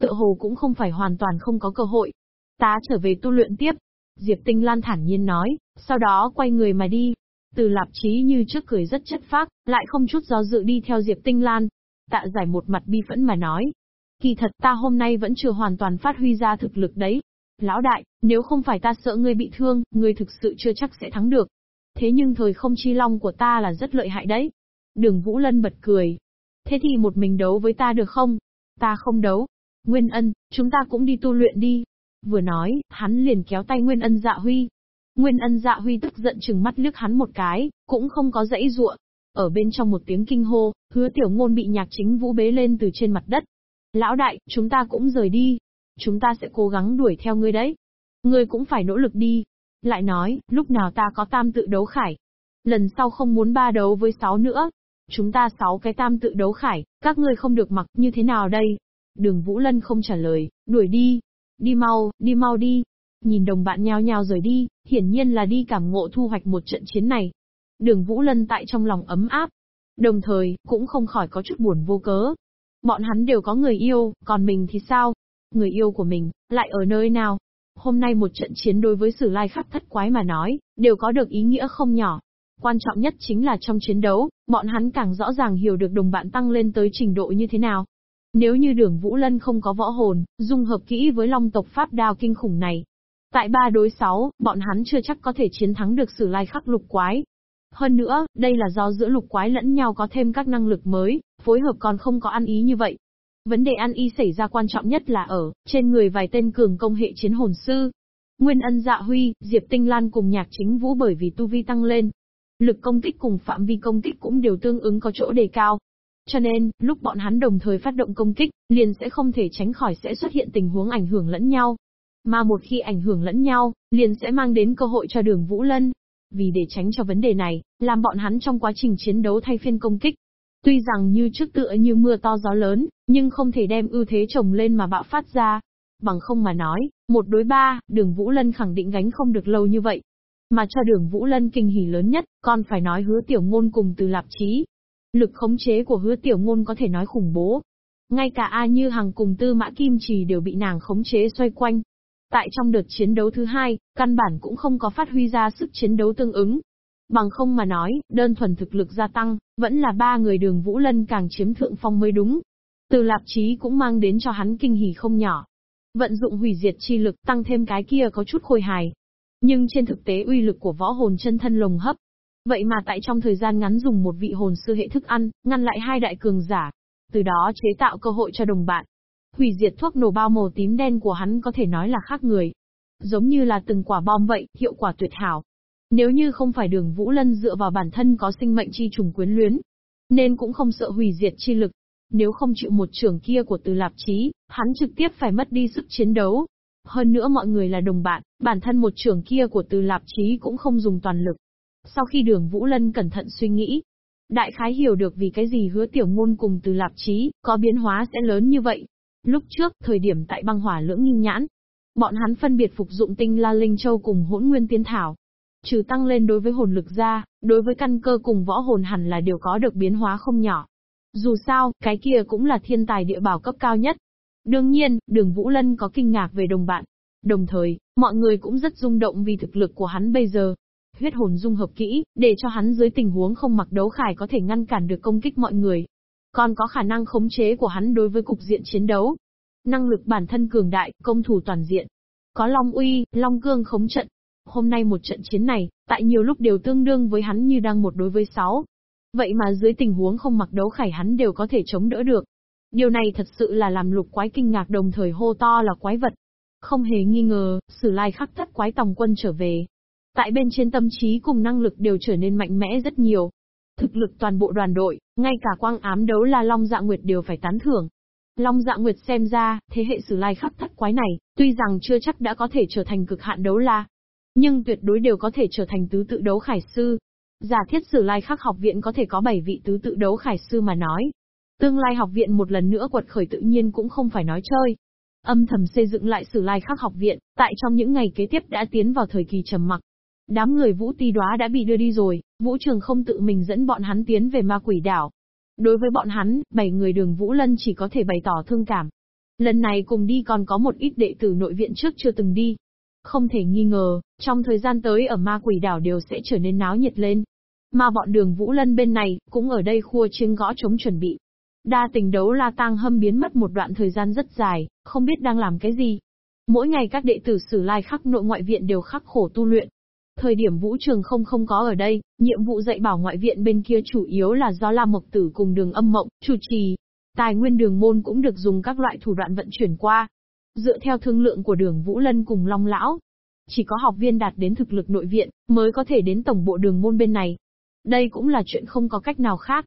tự hồ cũng không phải hoàn toàn không có cơ hội. Ta trở về tu luyện tiếp. Diệp Tinh Lan thản nhiên nói, sau đó quay người mà đi. Từ lạp chí như trước cười rất chất phác, lại không chút do dự đi theo Diệp Tinh Lan. Tạ giải một mặt bi phẫn mà nói, Kỳ thật ta hôm nay vẫn chưa hoàn toàn phát huy ra thực lực đấy. Lão đại, nếu không phải ta sợ ngươi bị thương, ngươi thực sự chưa chắc sẽ thắng được. Thế nhưng thời không chi long của ta là rất lợi hại đấy. Đường Vũ Lân bật cười. Thế thì một mình đấu với ta được không? Ta không đấu. Nguyên ân, chúng ta cũng đi tu luyện đi. Vừa nói, hắn liền kéo tay Nguyên ân dạ huy. Nguyên ân dạ huy tức giận chừng mắt liếc hắn một cái, cũng không có dãy ruộng. Ở bên trong một tiếng kinh hô, hứa tiểu ngôn bị nhạc chính vũ bế lên từ trên mặt đất, Lão đại, chúng ta cũng rời đi. Chúng ta sẽ cố gắng đuổi theo ngươi đấy. Ngươi cũng phải nỗ lực đi. Lại nói, lúc nào ta có tam tự đấu khải. Lần sau không muốn ba đấu với sáu nữa. Chúng ta sáu cái tam tự đấu khải, các ngươi không được mặc như thế nào đây? Đường Vũ Lân không trả lời, đuổi đi. Đi mau, đi mau đi. Nhìn đồng bạn nhao nhao rời đi, hiển nhiên là đi cảm ngộ thu hoạch một trận chiến này. Đường Vũ Lân tại trong lòng ấm áp. Đồng thời, cũng không khỏi có chút buồn vô cớ, Bọn hắn đều có người yêu, còn mình thì sao? Người yêu của mình, lại ở nơi nào? Hôm nay một trận chiến đối với sử lai khắc thất quái mà nói, đều có được ý nghĩa không nhỏ. Quan trọng nhất chính là trong chiến đấu, bọn hắn càng rõ ràng hiểu được đồng bạn tăng lên tới trình độ như thế nào. Nếu như đường Vũ Lân không có võ hồn, dung hợp kỹ với long tộc pháp đao kinh khủng này. Tại ba đối sáu, bọn hắn chưa chắc có thể chiến thắng được sử lai khắc lục quái. Hơn nữa, đây là do giữa lục quái lẫn nhau có thêm các năng lực mới, phối hợp còn không có ăn ý như vậy. Vấn đề ăn ý xảy ra quan trọng nhất là ở, trên người vài tên cường công hệ chiến hồn sư. Nguyên ân dạ huy, Diệp Tinh Lan cùng nhạc chính vũ bởi vì tu vi tăng lên. Lực công kích cùng phạm vi công kích cũng đều tương ứng có chỗ đề cao. Cho nên, lúc bọn hắn đồng thời phát động công kích, liền sẽ không thể tránh khỏi sẽ xuất hiện tình huống ảnh hưởng lẫn nhau. Mà một khi ảnh hưởng lẫn nhau, liền sẽ mang đến cơ hội cho đường Vũ Lân. Vì để tránh cho vấn đề này, làm bọn hắn trong quá trình chiến đấu thay phiên công kích, Tuy rằng như trước tựa như mưa to gió lớn, nhưng không thể đem ưu thế trồng lên mà bạo phát ra. Bằng không mà nói, một đối ba, đường Vũ Lân khẳng định gánh không được lâu như vậy. Mà cho đường Vũ Lân kinh hỉ lớn nhất, còn phải nói hứa tiểu ngôn cùng từ lạp chí. Lực khống chế của hứa tiểu ngôn có thể nói khủng bố. Ngay cả A Như Hằng cùng Tư Mã Kim Trì đều bị nàng khống chế xoay quanh. Tại trong đợt chiến đấu thứ hai, căn bản cũng không có phát huy ra sức chiến đấu tương ứng. Bằng không mà nói, đơn thuần thực lực gia tăng, vẫn là ba người đường Vũ Lân càng chiếm thượng phong mới đúng. Từ lạp Chí cũng mang đến cho hắn kinh hỉ không nhỏ. Vận dụng hủy diệt chi lực tăng thêm cái kia có chút khôi hài. Nhưng trên thực tế uy lực của võ hồn chân thân lồng hấp. Vậy mà tại trong thời gian ngắn dùng một vị hồn sư hệ thức ăn, ngăn lại hai đại cường giả. Từ đó chế tạo cơ hội cho đồng bạn. Hủy diệt thuốc nổ bao màu tím đen của hắn có thể nói là khác người. Giống như là từng quả bom vậy, hiệu quả tuyệt hảo. Nếu như không phải đường Vũ Lân dựa vào bản thân có sinh mệnh chi trùng quyến luyến, nên cũng không sợ hủy diệt chi lực. Nếu không chịu một trưởng kia của từ lạp chí hắn trực tiếp phải mất đi sức chiến đấu. Hơn nữa mọi người là đồng bạn, bản thân một trưởng kia của từ lạp chí cũng không dùng toàn lực. Sau khi đường Vũ Lân cẩn thận suy nghĩ, đại khái hiểu được vì cái gì hứa tiểu ngôn cùng từ lạp chí có biến hóa sẽ lớn như vậy. Lúc trước, thời điểm tại băng hỏa lưỡng nghi nhãn, bọn hắn phân biệt phục dụng tinh la linh châu cùng hỗn nguyên tiên thảo, Trừ tăng lên đối với hồn lực ra, đối với căn cơ cùng võ hồn hẳn là đều có được biến hóa không nhỏ. Dù sao, cái kia cũng là thiên tài địa bảo cấp cao nhất. Đương nhiên, đường Vũ Lân có kinh ngạc về đồng bạn. Đồng thời, mọi người cũng rất rung động vì thực lực của hắn bây giờ. Huyết hồn dung hợp kỹ, để cho hắn dưới tình huống không mặc đấu khải có thể ngăn cản được công kích mọi người. Còn có khả năng khống chế của hắn đối với cục diện chiến đấu. Năng lực bản thân cường đại, công thủ toàn diện. Có Long Uy, Long Cương khống trận, Hôm nay một trận chiến này, tại nhiều lúc đều tương đương với hắn như đang một đối với sáu. Vậy mà dưới tình huống không mặc đấu khải hắn đều có thể chống đỡ được. Điều này thật sự là làm lục quái kinh ngạc đồng thời hô to là quái vật. Không hề nghi ngờ, sử lai khắc thất quái tòng quân trở về. Tại bên trên tâm trí cùng năng lực đều trở nên mạnh mẽ rất nhiều. Thực lực toàn bộ đoàn đội, ngay cả quang ám đấu là Long Dạ Nguyệt đều phải tán thưởng. Long Dạ Nguyệt xem ra, thế hệ sử lai khắc thất quái này, tuy rằng chưa chắc đã có thể trở thành cực hạn đấu la, nhưng tuyệt đối đều có thể trở thành tứ tự đấu khải sư. Giả thiết sử lai khắc học viện có thể có 7 vị tứ tự đấu khải sư mà nói. Tương lai học viện một lần nữa quật khởi tự nhiên cũng không phải nói chơi. Âm thầm xây dựng lại sử lai khắc học viện, tại trong những ngày kế tiếp đã tiến vào thời kỳ trầm mặc. Đám người vũ ti đoá đã bị đưa đi rồi, vũ trường không tự mình dẫn bọn hắn tiến về ma quỷ đảo. Đối với bọn hắn, bảy người đường Vũ Lân chỉ có thể bày tỏ thương cảm. Lần này cùng đi còn có một ít đệ tử nội viện trước chưa từng đi, không thể nghi ngờ, trong thời gian tới ở ma quỷ đảo đều sẽ trở nên náo nhiệt lên. Mà bọn đường Vũ Lân bên này, cũng ở đây khua chiêng gõ chống chuẩn bị. Đa tình đấu la tang hâm biến mất một đoạn thời gian rất dài, không biết đang làm cái gì. Mỗi ngày các đệ tử sử lai khắc nội ngoại viện đều khắc khổ tu luyện. Thời điểm vũ trường không không có ở đây, nhiệm vụ dạy bảo ngoại viện bên kia chủ yếu là do La Mộc Tử cùng đường âm mộng, chủ trì. Tài nguyên đường môn cũng được dùng các loại thủ đoạn vận chuyển qua, Dựa theo thương lượng của đường Vũ Lân cùng Long Lão, chỉ có học viên đạt đến thực lực nội viện, mới có thể đến tổng bộ đường môn bên này. Đây cũng là chuyện không có cách nào khác.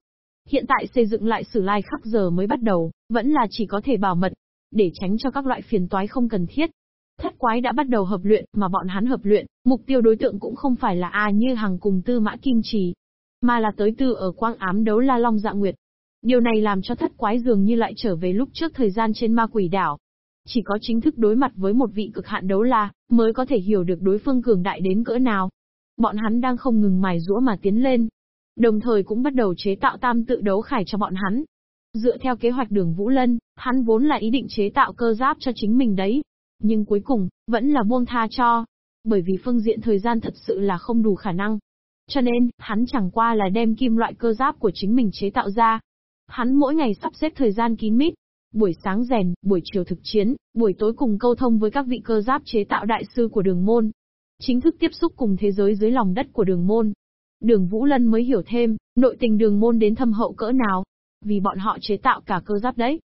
Hiện tại xây dựng lại sử lai khắc giờ mới bắt đầu, vẫn là chỉ có thể bảo mật, để tránh cho các loại phiền toái không cần thiết. Thất quái đã bắt đầu hợp luyện, mà bọn hắn hợp luyện, mục tiêu đối tượng cũng không phải là A như hàng cùng tư mã kim trì, mà là tới từ ở quang ám đấu la long dạ nguyệt. Điều này làm cho thất quái dường như lại trở về lúc trước thời gian trên ma quỷ đảo. Chỉ có chính thức đối mặt với một vị cực hạn đấu la, mới có thể hiểu được đối phương cường đại đến cỡ nào. Bọn hắn đang không ngừng mài rũa mà tiến lên. Đồng thời cũng bắt đầu chế tạo tam tự đấu khải cho bọn hắn. Dựa theo kế hoạch đường Vũ Lân, hắn vốn là ý định chế tạo cơ giáp cho chính mình đấy. Nhưng cuối cùng, vẫn là buông tha cho. Bởi vì phương diện thời gian thật sự là không đủ khả năng. Cho nên, hắn chẳng qua là đem kim loại cơ giáp của chính mình chế tạo ra. Hắn mỗi ngày sắp xếp thời gian kín mít, buổi sáng rèn, buổi chiều thực chiến, buổi tối cùng câu thông với các vị cơ giáp chế tạo đại sư của đường môn. Chính thức tiếp xúc cùng thế giới dưới lòng đất của đường môn. Đường Vũ Lân mới hiểu thêm, nội tình đường môn đến thâm hậu cỡ nào. Vì bọn họ chế tạo cả cơ giáp đấy.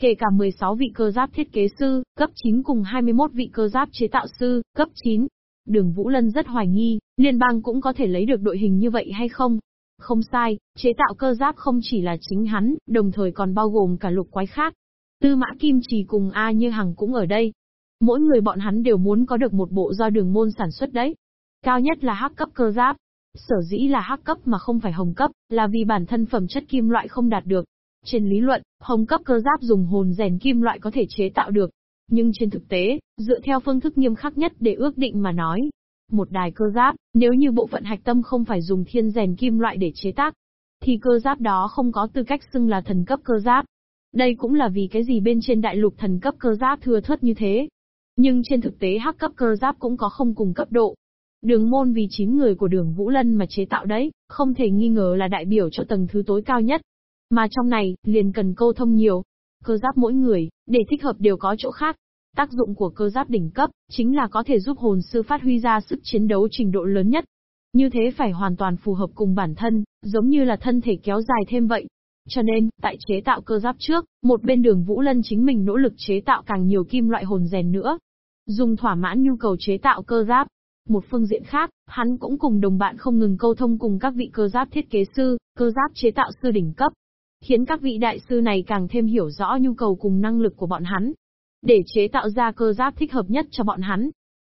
Kể cả 16 vị cơ giáp thiết kế sư, cấp 9 cùng 21 vị cơ giáp chế tạo sư, cấp 9. Đường Vũ Lân rất hoài nghi, liên bang cũng có thể lấy được đội hình như vậy hay không? Không sai, chế tạo cơ giáp không chỉ là chính hắn, đồng thời còn bao gồm cả lục quái khác. Tư mã Kim Trì cùng A Như Hằng cũng ở đây. Mỗi người bọn hắn đều muốn có được một bộ do đường môn sản xuất đấy. Cao nhất là hắc cấp cơ giáp. Sở dĩ là hắc cấp mà không phải hồng cấp, là vì bản thân phẩm chất kim loại không đạt được. Trên lý luận, hồng cấp cơ giáp dùng hồn rèn kim loại có thể chế tạo được. Nhưng trên thực tế, dựa theo phương thức nghiêm khắc nhất để ước định mà nói, Một đài cơ giáp, nếu như bộ phận hạch tâm không phải dùng thiên rèn kim loại để chế tác, thì cơ giáp đó không có tư cách xưng là thần cấp cơ giáp. Đây cũng là vì cái gì bên trên đại lục thần cấp cơ giáp thưa thớt như thế. Nhưng trên thực tế hắc cấp cơ giáp cũng có không cùng cấp độ. Đường môn vì 9 người của đường Vũ Lân mà chế tạo đấy, không thể nghi ngờ là đại biểu cho tầng thứ tối cao nhất. Mà trong này, liền cần câu thông nhiều. Cơ giáp mỗi người, để thích hợp đều có chỗ khác. Tác dụng của cơ giáp đỉnh cấp, chính là có thể giúp hồn sư phát huy ra sức chiến đấu trình độ lớn nhất. Như thế phải hoàn toàn phù hợp cùng bản thân, giống như là thân thể kéo dài thêm vậy. Cho nên, tại chế tạo cơ giáp trước, một bên đường Vũ Lân chính mình nỗ lực chế tạo càng nhiều kim loại hồn rèn nữa. Dùng thỏa mãn nhu cầu chế tạo cơ giáp. Một phương diện khác, hắn cũng cùng đồng bạn không ngừng câu thông cùng các vị cơ giáp thiết kế sư, cơ giáp chế tạo sư đỉnh cấp. Khiến các vị đại sư này càng thêm hiểu rõ nhu cầu cùng năng lực của bọn hắn. Để chế tạo ra cơ giáp thích hợp nhất cho bọn hắn,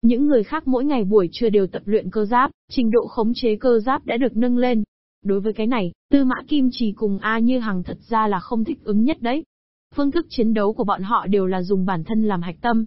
những người khác mỗi ngày buổi trưa đều tập luyện cơ giáp, trình độ khống chế cơ giáp đã được nâng lên. Đối với cái này, Tư Mã Kim Trì cùng A Như Hằng thật ra là không thích ứng nhất đấy. Phương thức chiến đấu của bọn họ đều là dùng bản thân làm hạch tâm.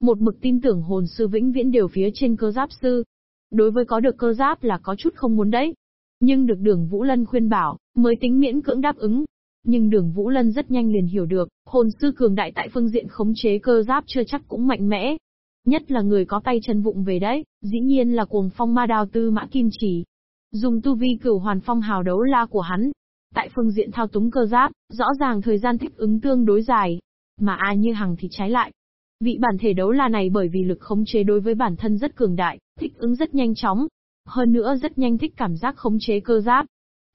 Một mực tin tưởng hồn sư vĩnh viễn đều phía trên cơ giáp sư. Đối với có được cơ giáp là có chút không muốn đấy. Nhưng được đường Vũ Lân khuyên bảo, mới tính miễn cưỡng đáp ứng. Nhưng đường Vũ Lân rất nhanh liền hiểu được, hồn sư cường đại tại phương diện khống chế cơ giáp chưa chắc cũng mạnh mẽ, Nhất là người có tay chân vụng về đấy, dĩ nhiên là cuồng phong ma đào tư mã kim chỉ. Dùng tu vi cửu hoàn phong hào đấu la của hắn. Tại phương diện thao túng cơ giáp, rõ ràng thời gian thích ứng tương đối dài. Mà ai như hằng thì trái lại. Vị bản thể đấu la này bởi vì lực khống chế đối với bản thân rất cường đại, thích ứng rất nhanh chóng. Hơn nữa rất nhanh thích cảm giác khống chế cơ giáp.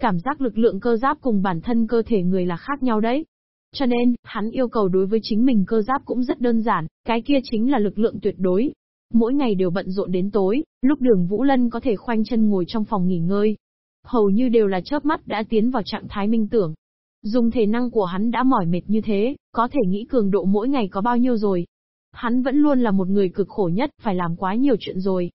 Cảm giác lực lượng cơ giáp cùng bản thân cơ thể người là khác nhau đấy. Cho nên, hắn yêu cầu đối với chính mình cơ giáp cũng rất đơn giản, cái kia chính là lực lượng tuyệt đối. Mỗi ngày đều bận rộn đến tối, lúc đường Vũ Lân có thể khoanh chân ngồi trong phòng nghỉ ngơi. Hầu như đều là chớp mắt đã tiến vào trạng thái minh tưởng. Dùng thể năng của hắn đã mỏi mệt như thế, có thể nghĩ cường độ mỗi ngày có bao nhiêu rồi. Hắn vẫn luôn là một người cực khổ nhất, phải làm quá nhiều chuyện rồi.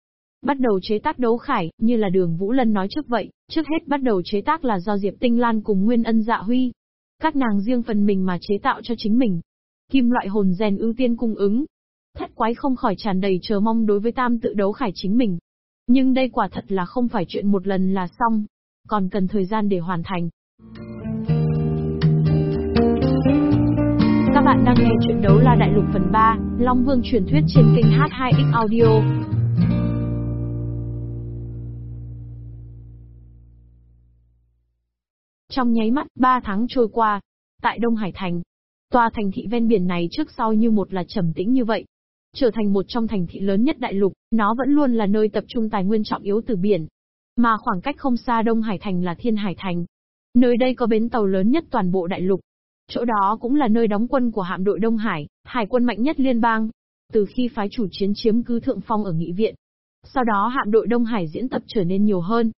Bắt đầu chế tác đấu khải, như là đường Vũ Lân nói trước vậy, trước hết bắt đầu chế tác là do Diệp Tinh Lan cùng Nguyên Ân Dạ Huy, các nàng riêng phần mình mà chế tạo cho chính mình. Kim loại hồn rèn ưu tiên cung ứng. Thất quái không khỏi tràn đầy chờ mong đối với tam tự đấu khải chính mình. Nhưng đây quả thật là không phải chuyện một lần là xong, còn cần thời gian để hoàn thành. Các bạn đang nghe chuyện đấu la đại lục phần 3, Long Vương truyền thuyết trên kênh H2X Audio. Trong nháy mắt, ba tháng trôi qua, tại Đông Hải Thành, tòa thành thị ven biển này trước sau như một là trầm tĩnh như vậy. Trở thành một trong thành thị lớn nhất đại lục, nó vẫn luôn là nơi tập trung tài nguyên trọng yếu từ biển. Mà khoảng cách không xa Đông Hải Thành là Thiên Hải Thành. Nơi đây có bến tàu lớn nhất toàn bộ đại lục. Chỗ đó cũng là nơi đóng quân của hạm đội Đông Hải, hải quân mạnh nhất liên bang. Từ khi phái chủ chiến chiếm cứ thượng phong ở nghị viện. Sau đó hạm đội Đông Hải diễn tập trở nên nhiều hơn,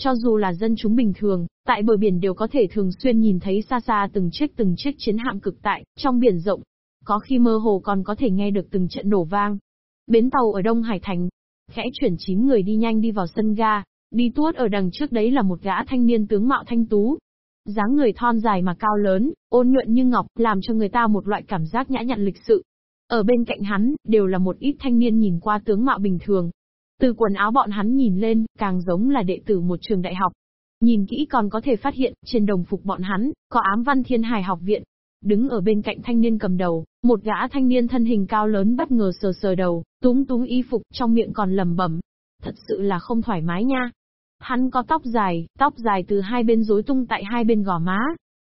cho dù là dân chúng bình thường, tại bờ biển đều có thể thường xuyên nhìn thấy xa xa từng chiếc từng chiếc chiến hạm cực tại, trong biển rộng. Có khi mơ hồ còn có thể nghe được từng trận nổ vang. Bến tàu ở Đông Hải Thành. Khẽ chuyển chín người đi nhanh đi vào sân ga, đi tuốt ở đằng trước đấy là một gã thanh niên tướng mạo thanh tú. dáng người thon dài mà cao lớn, ôn nhuận như ngọc, làm cho người ta một loại cảm giác nhã nhặn lịch sự. Ở bên cạnh hắn, đều là một ít thanh niên nhìn qua tướng mạo bình thường, từ quần áo bọn hắn nhìn lên, càng giống là đệ tử một trường đại học. Nhìn kỹ còn có thể phát hiện, trên đồng phục bọn hắn, có ám văn thiên hài học viện. Đứng ở bên cạnh thanh niên cầm đầu, một gã thanh niên thân hình cao lớn bất ngờ sờ sờ đầu, túng túng y phục, trong miệng còn lầm bẩm. Thật sự là không thoải mái nha. Hắn có tóc dài, tóc dài từ hai bên rối tung tại hai bên gò má.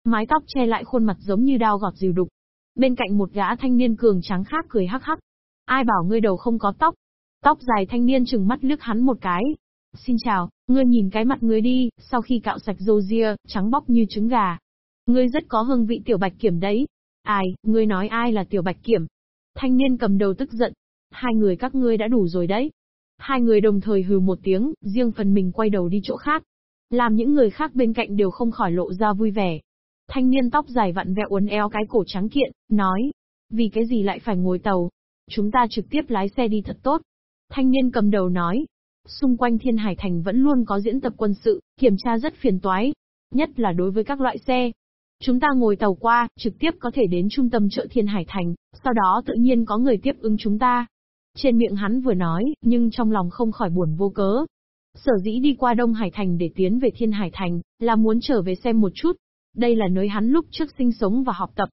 Mái tóc che lại khuôn mặt giống như đao gọt dìu đục. Bên cạnh một gã thanh niên cường trắng khác cười hắc hắc. Ai bảo ngươi đầu không có tóc, Tóc dài thanh niên chừng mắt liếc hắn một cái. Xin chào, ngươi nhìn cái mặt ngươi đi, sau khi cạo sạch râu ria, trắng bóc như trứng gà. Ngươi rất có hương vị tiểu bạch kiểm đấy. Ai, ngươi nói ai là tiểu bạch kiểm? Thanh niên cầm đầu tức giận. Hai người các ngươi đã đủ rồi đấy. Hai người đồng thời hừ một tiếng, riêng phần mình quay đầu đi chỗ khác. Làm những người khác bên cạnh đều không khỏi lộ ra vui vẻ. Thanh niên tóc dài vặn vẹo uốn éo cái cổ trắng kiện, nói. Vì cái gì lại phải ngồi tàu? Chúng ta trực tiếp lái xe đi thật tốt. Thanh niên cầm đầu nói, xung quanh Thiên Hải Thành vẫn luôn có diễn tập quân sự, kiểm tra rất phiền toái, nhất là đối với các loại xe. Chúng ta ngồi tàu qua, trực tiếp có thể đến trung tâm chợ Thiên Hải Thành, sau đó tự nhiên có người tiếp ứng chúng ta. Trên miệng hắn vừa nói, nhưng trong lòng không khỏi buồn vô cớ. Sở dĩ đi qua Đông Hải Thành để tiến về Thiên Hải Thành, là muốn trở về xem một chút. Đây là nơi hắn lúc trước sinh sống và học tập.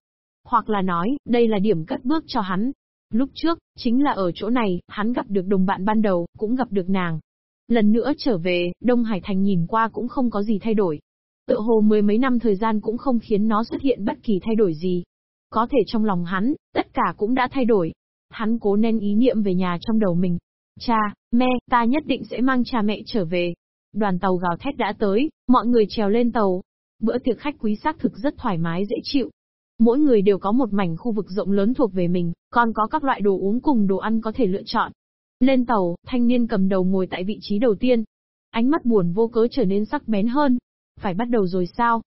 Hoặc là nói, đây là điểm cất bước cho hắn. Lúc trước, chính là ở chỗ này, hắn gặp được đồng bạn ban đầu, cũng gặp được nàng. Lần nữa trở về, Đông Hải Thành nhìn qua cũng không có gì thay đổi. Tự hồ mười mấy năm thời gian cũng không khiến nó xuất hiện bất kỳ thay đổi gì. Có thể trong lòng hắn, tất cả cũng đã thay đổi. Hắn cố nên ý niệm về nhà trong đầu mình. Cha, mẹ, ta nhất định sẽ mang cha mẹ trở về. Đoàn tàu gào thét đã tới, mọi người trèo lên tàu. Bữa tiệc khách quý xác thực rất thoải mái dễ chịu. Mỗi người đều có một mảnh khu vực rộng lớn thuộc về mình, còn có các loại đồ uống cùng đồ ăn có thể lựa chọn. Lên tàu, thanh niên cầm đầu ngồi tại vị trí đầu tiên. Ánh mắt buồn vô cớ trở nên sắc bén hơn. Phải bắt đầu rồi sao?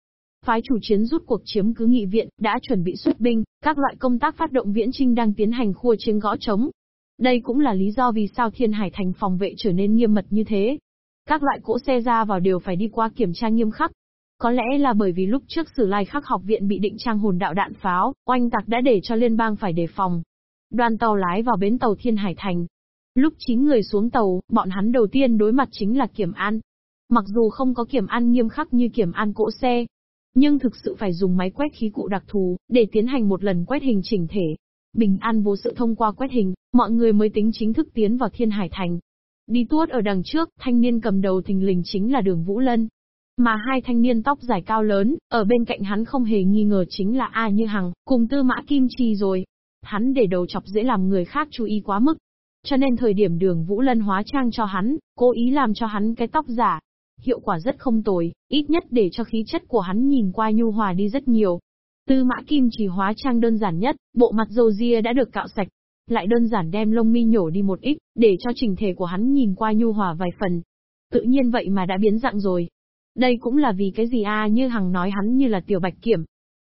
Phái chủ chiến rút cuộc chiếm cứ nghị viện, đã chuẩn bị xuất binh, các loại công tác phát động viễn trinh đang tiến hành khua chiến gõ trống. Đây cũng là lý do vì sao Thiên Hải Thành phòng vệ trở nên nghiêm mật như thế. Các loại cỗ xe ra vào đều phải đi qua kiểm tra nghiêm khắc. Có lẽ là bởi vì lúc trước Sử Lai Khắc học viện bị định trang hồn đạo đạn pháo, oanh tạc đã để cho liên bang phải đề phòng. Đoàn tàu lái vào bến tàu Thiên Hải Thành. Lúc 9 người xuống tàu, bọn hắn đầu tiên đối mặt chính là kiểm an. Mặc dù không có kiểm an nghiêm khắc như kiểm an cỗ xe, nhưng thực sự phải dùng máy quét khí cụ đặc thù, để tiến hành một lần quét hình chỉnh thể. Bình an vô sự thông qua quét hình, mọi người mới tính chính thức tiến vào Thiên Hải Thành. Đi tuốt ở đằng trước, thanh niên cầm đầu thình lình chính là đường Vũ Lân. Mà hai thanh niên tóc dài cao lớn, ở bên cạnh hắn không hề nghi ngờ chính là A Như Hằng, cùng Tư Mã Kim Chi rồi. Hắn để đầu chọc dễ làm người khác chú ý quá mức. Cho nên thời điểm đường Vũ Lân hóa trang cho hắn, cố ý làm cho hắn cái tóc giả, hiệu quả rất không tồi, ít nhất để cho khí chất của hắn nhìn qua nhu hòa đi rất nhiều. Tư mã kim chỉ hóa trang đơn giản nhất, bộ mặt dầu ria đã được cạo sạch, lại đơn giản đem lông mi nhổ đi một ít, để cho trình thể của hắn nhìn qua nhu hòa vài phần. Tự nhiên vậy mà đã biến dạng rồi. Đây cũng là vì cái gì a như hằng nói hắn như là tiểu bạch kiểm.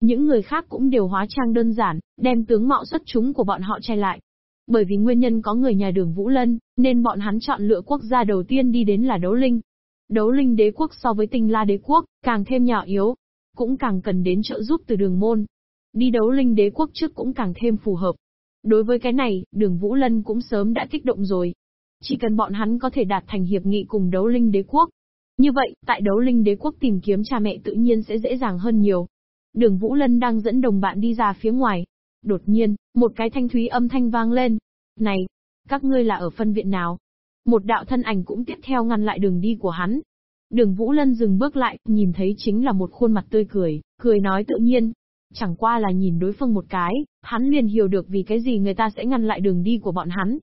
Những người khác cũng đều hóa trang đơn giản, đem tướng mạo xuất chúng của bọn họ che lại. Bởi vì nguyên nhân có người nhà đường Vũ Lân, nên bọn hắn chọn lựa quốc gia đầu tiên đi đến là Đấu Linh. Đấu linh đế quốc so với tinh la đế quốc, càng thêm nhỏ yếu, cũng càng cần đến trợ giúp từ đường môn. Đi đấu linh đế quốc trước cũng càng thêm phù hợp. Đối với cái này, đường Vũ Lân cũng sớm đã kích động rồi. Chỉ cần bọn hắn có thể đạt thành hiệp nghị cùng đấu linh đế quốc. Như vậy, tại đấu linh đế quốc tìm kiếm cha mẹ tự nhiên sẽ dễ dàng hơn nhiều. Đường Vũ Lân đang dẫn đồng bạn đi ra phía ngoài. Đột nhiên, một cái thanh thúy âm thanh vang lên. Này, các ngươi là ở phân viện nào? Một đạo thân ảnh cũng tiếp theo ngăn lại đường đi của hắn. Đường Vũ Lân dừng bước lại, nhìn thấy chính là một khuôn mặt tươi cười, cười nói tự nhiên. Chẳng qua là nhìn đối phương một cái, hắn liền hiểu được vì cái gì người ta sẽ ngăn lại đường đi của bọn hắn.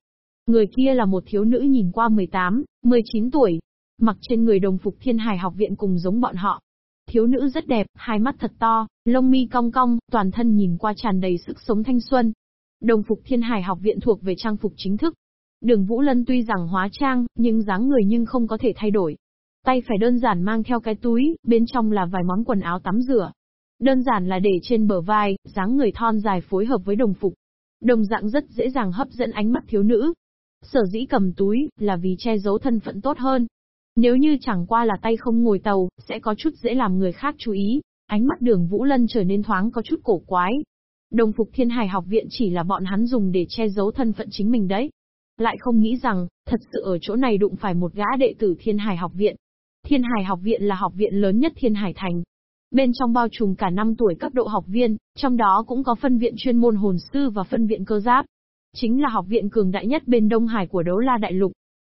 Người kia là một thiếu nữ nhìn qua 18, 19 tuổi, mặc trên người đồng phục thiên hải học viện cùng giống bọn họ. Thiếu nữ rất đẹp, hai mắt thật to, lông mi cong cong, toàn thân nhìn qua tràn đầy sức sống thanh xuân. Đồng phục thiên hải học viện thuộc về trang phục chính thức, Đường Vũ Lân tuy rằng hóa trang, nhưng dáng người nhưng không có thể thay đổi. Tay phải đơn giản mang theo cái túi, bên trong là vài món quần áo tắm rửa. Đơn giản là để trên bờ vai, dáng người thon dài phối hợp với đồng phục. Đồng dạng rất dễ dàng hấp dẫn ánh mắt thiếu nữ. Sở dĩ cầm túi, là vì che giấu thân phận tốt hơn. Nếu như chẳng qua là tay không ngồi tàu, sẽ có chút dễ làm người khác chú ý. Ánh mắt đường Vũ Lân trở nên thoáng có chút cổ quái. Đồng phục thiên hải học viện chỉ là bọn hắn dùng để che giấu thân phận chính mình đấy. Lại không nghĩ rằng, thật sự ở chỗ này đụng phải một gã đệ tử Thiên Hải học viện. Thiên Hải học viện là học viện lớn nhất Thiên Hải thành. Bên trong bao trùm cả năm tuổi cấp độ học viên, trong đó cũng có phân viện chuyên môn hồn sư và phân viện cơ giáp. Chính là học viện cường đại nhất bên Đông Hải của đấu la đại lục.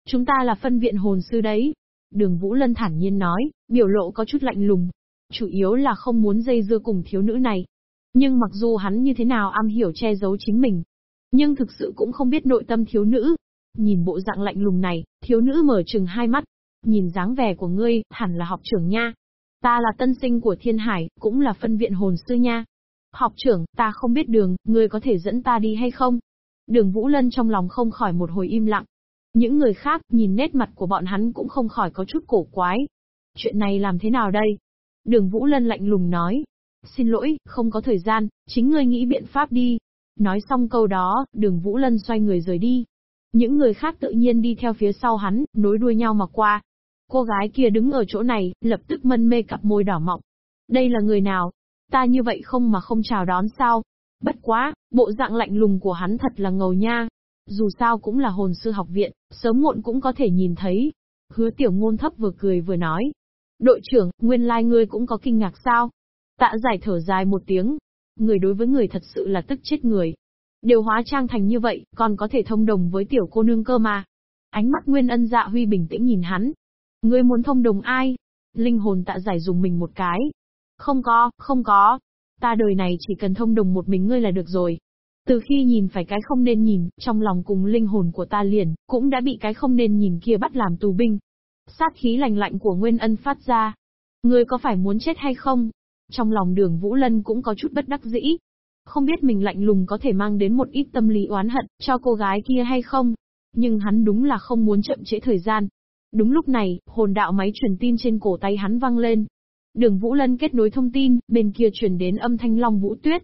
Chúng ta là phân viện hồn sư đấy. Đường Vũ Lân thản nhiên nói, biểu lộ có chút lạnh lùng. Chủ yếu là không muốn dây dưa cùng thiếu nữ này. Nhưng mặc dù hắn như thế nào am hiểu che giấu chính mình, nhưng thực sự cũng không biết nội tâm thiếu nữ. Nhìn bộ dạng lạnh lùng này, thiếu nữ mở trừng hai mắt. Nhìn dáng vẻ của ngươi, hẳn là học trưởng nha. Ta là tân sinh của thiên hải, cũng là phân viện hồn sư nha. Học trưởng, ta không biết đường, ngươi có thể dẫn ta đi hay không? Đường Vũ Lân trong lòng không khỏi một hồi im lặng. Những người khác, nhìn nét mặt của bọn hắn cũng không khỏi có chút cổ quái. Chuyện này làm thế nào đây? Đường Vũ Lân lạnh lùng nói. Xin lỗi, không có thời gian, chính ngươi nghĩ biện pháp đi. Nói xong câu đó, đường Vũ Lân xoay người rời đi. Những người khác tự nhiên đi theo phía sau hắn, nối đuôi nhau mà qua. Cô gái kia đứng ở chỗ này, lập tức mân mê cặp môi đỏ mọng. Đây là người nào? Ta như vậy không mà không chào đón sao? Bất quá, bộ dạng lạnh lùng của hắn thật là ngầu nha dù sao cũng là hồn sư học viện, sớm muộn cũng có thể nhìn thấy. Hứa tiểu ngôn thấp vừa cười vừa nói. Đội trưởng, nguyên lai like ngươi cũng có kinh ngạc sao? Tạ giải thở dài một tiếng. Người đối với người thật sự là tức chết người. Đều hóa trang thành như vậy, còn có thể thông đồng với tiểu cô nương cơ mà. Ánh mắt Nguyên Ân Dạ Huy bình tĩnh nhìn hắn. Ngươi muốn thông đồng ai? Linh hồn tạ giải dùng mình một cái. Không có, không có. Ta đời này chỉ cần thông đồng một mình ngươi là được rồi. Từ khi nhìn phải cái không nên nhìn, trong lòng cùng linh hồn của ta liền, cũng đã bị cái không nên nhìn kia bắt làm tù binh. Sát khí lành lạnh của Nguyên Ân phát ra. Ngươi có phải muốn chết hay không? Trong lòng đường Vũ Lân cũng có chút bất đắc dĩ. Không biết mình lạnh lùng có thể mang đến một ít tâm lý oán hận cho cô gái kia hay không? Nhưng hắn đúng là không muốn chậm trễ thời gian. Đúng lúc này, hồn đạo máy truyền tin trên cổ tay hắn vang lên. Đường Vũ Lân kết nối thông tin, bên kia truyền đến âm thanh Long Vũ Tuyết.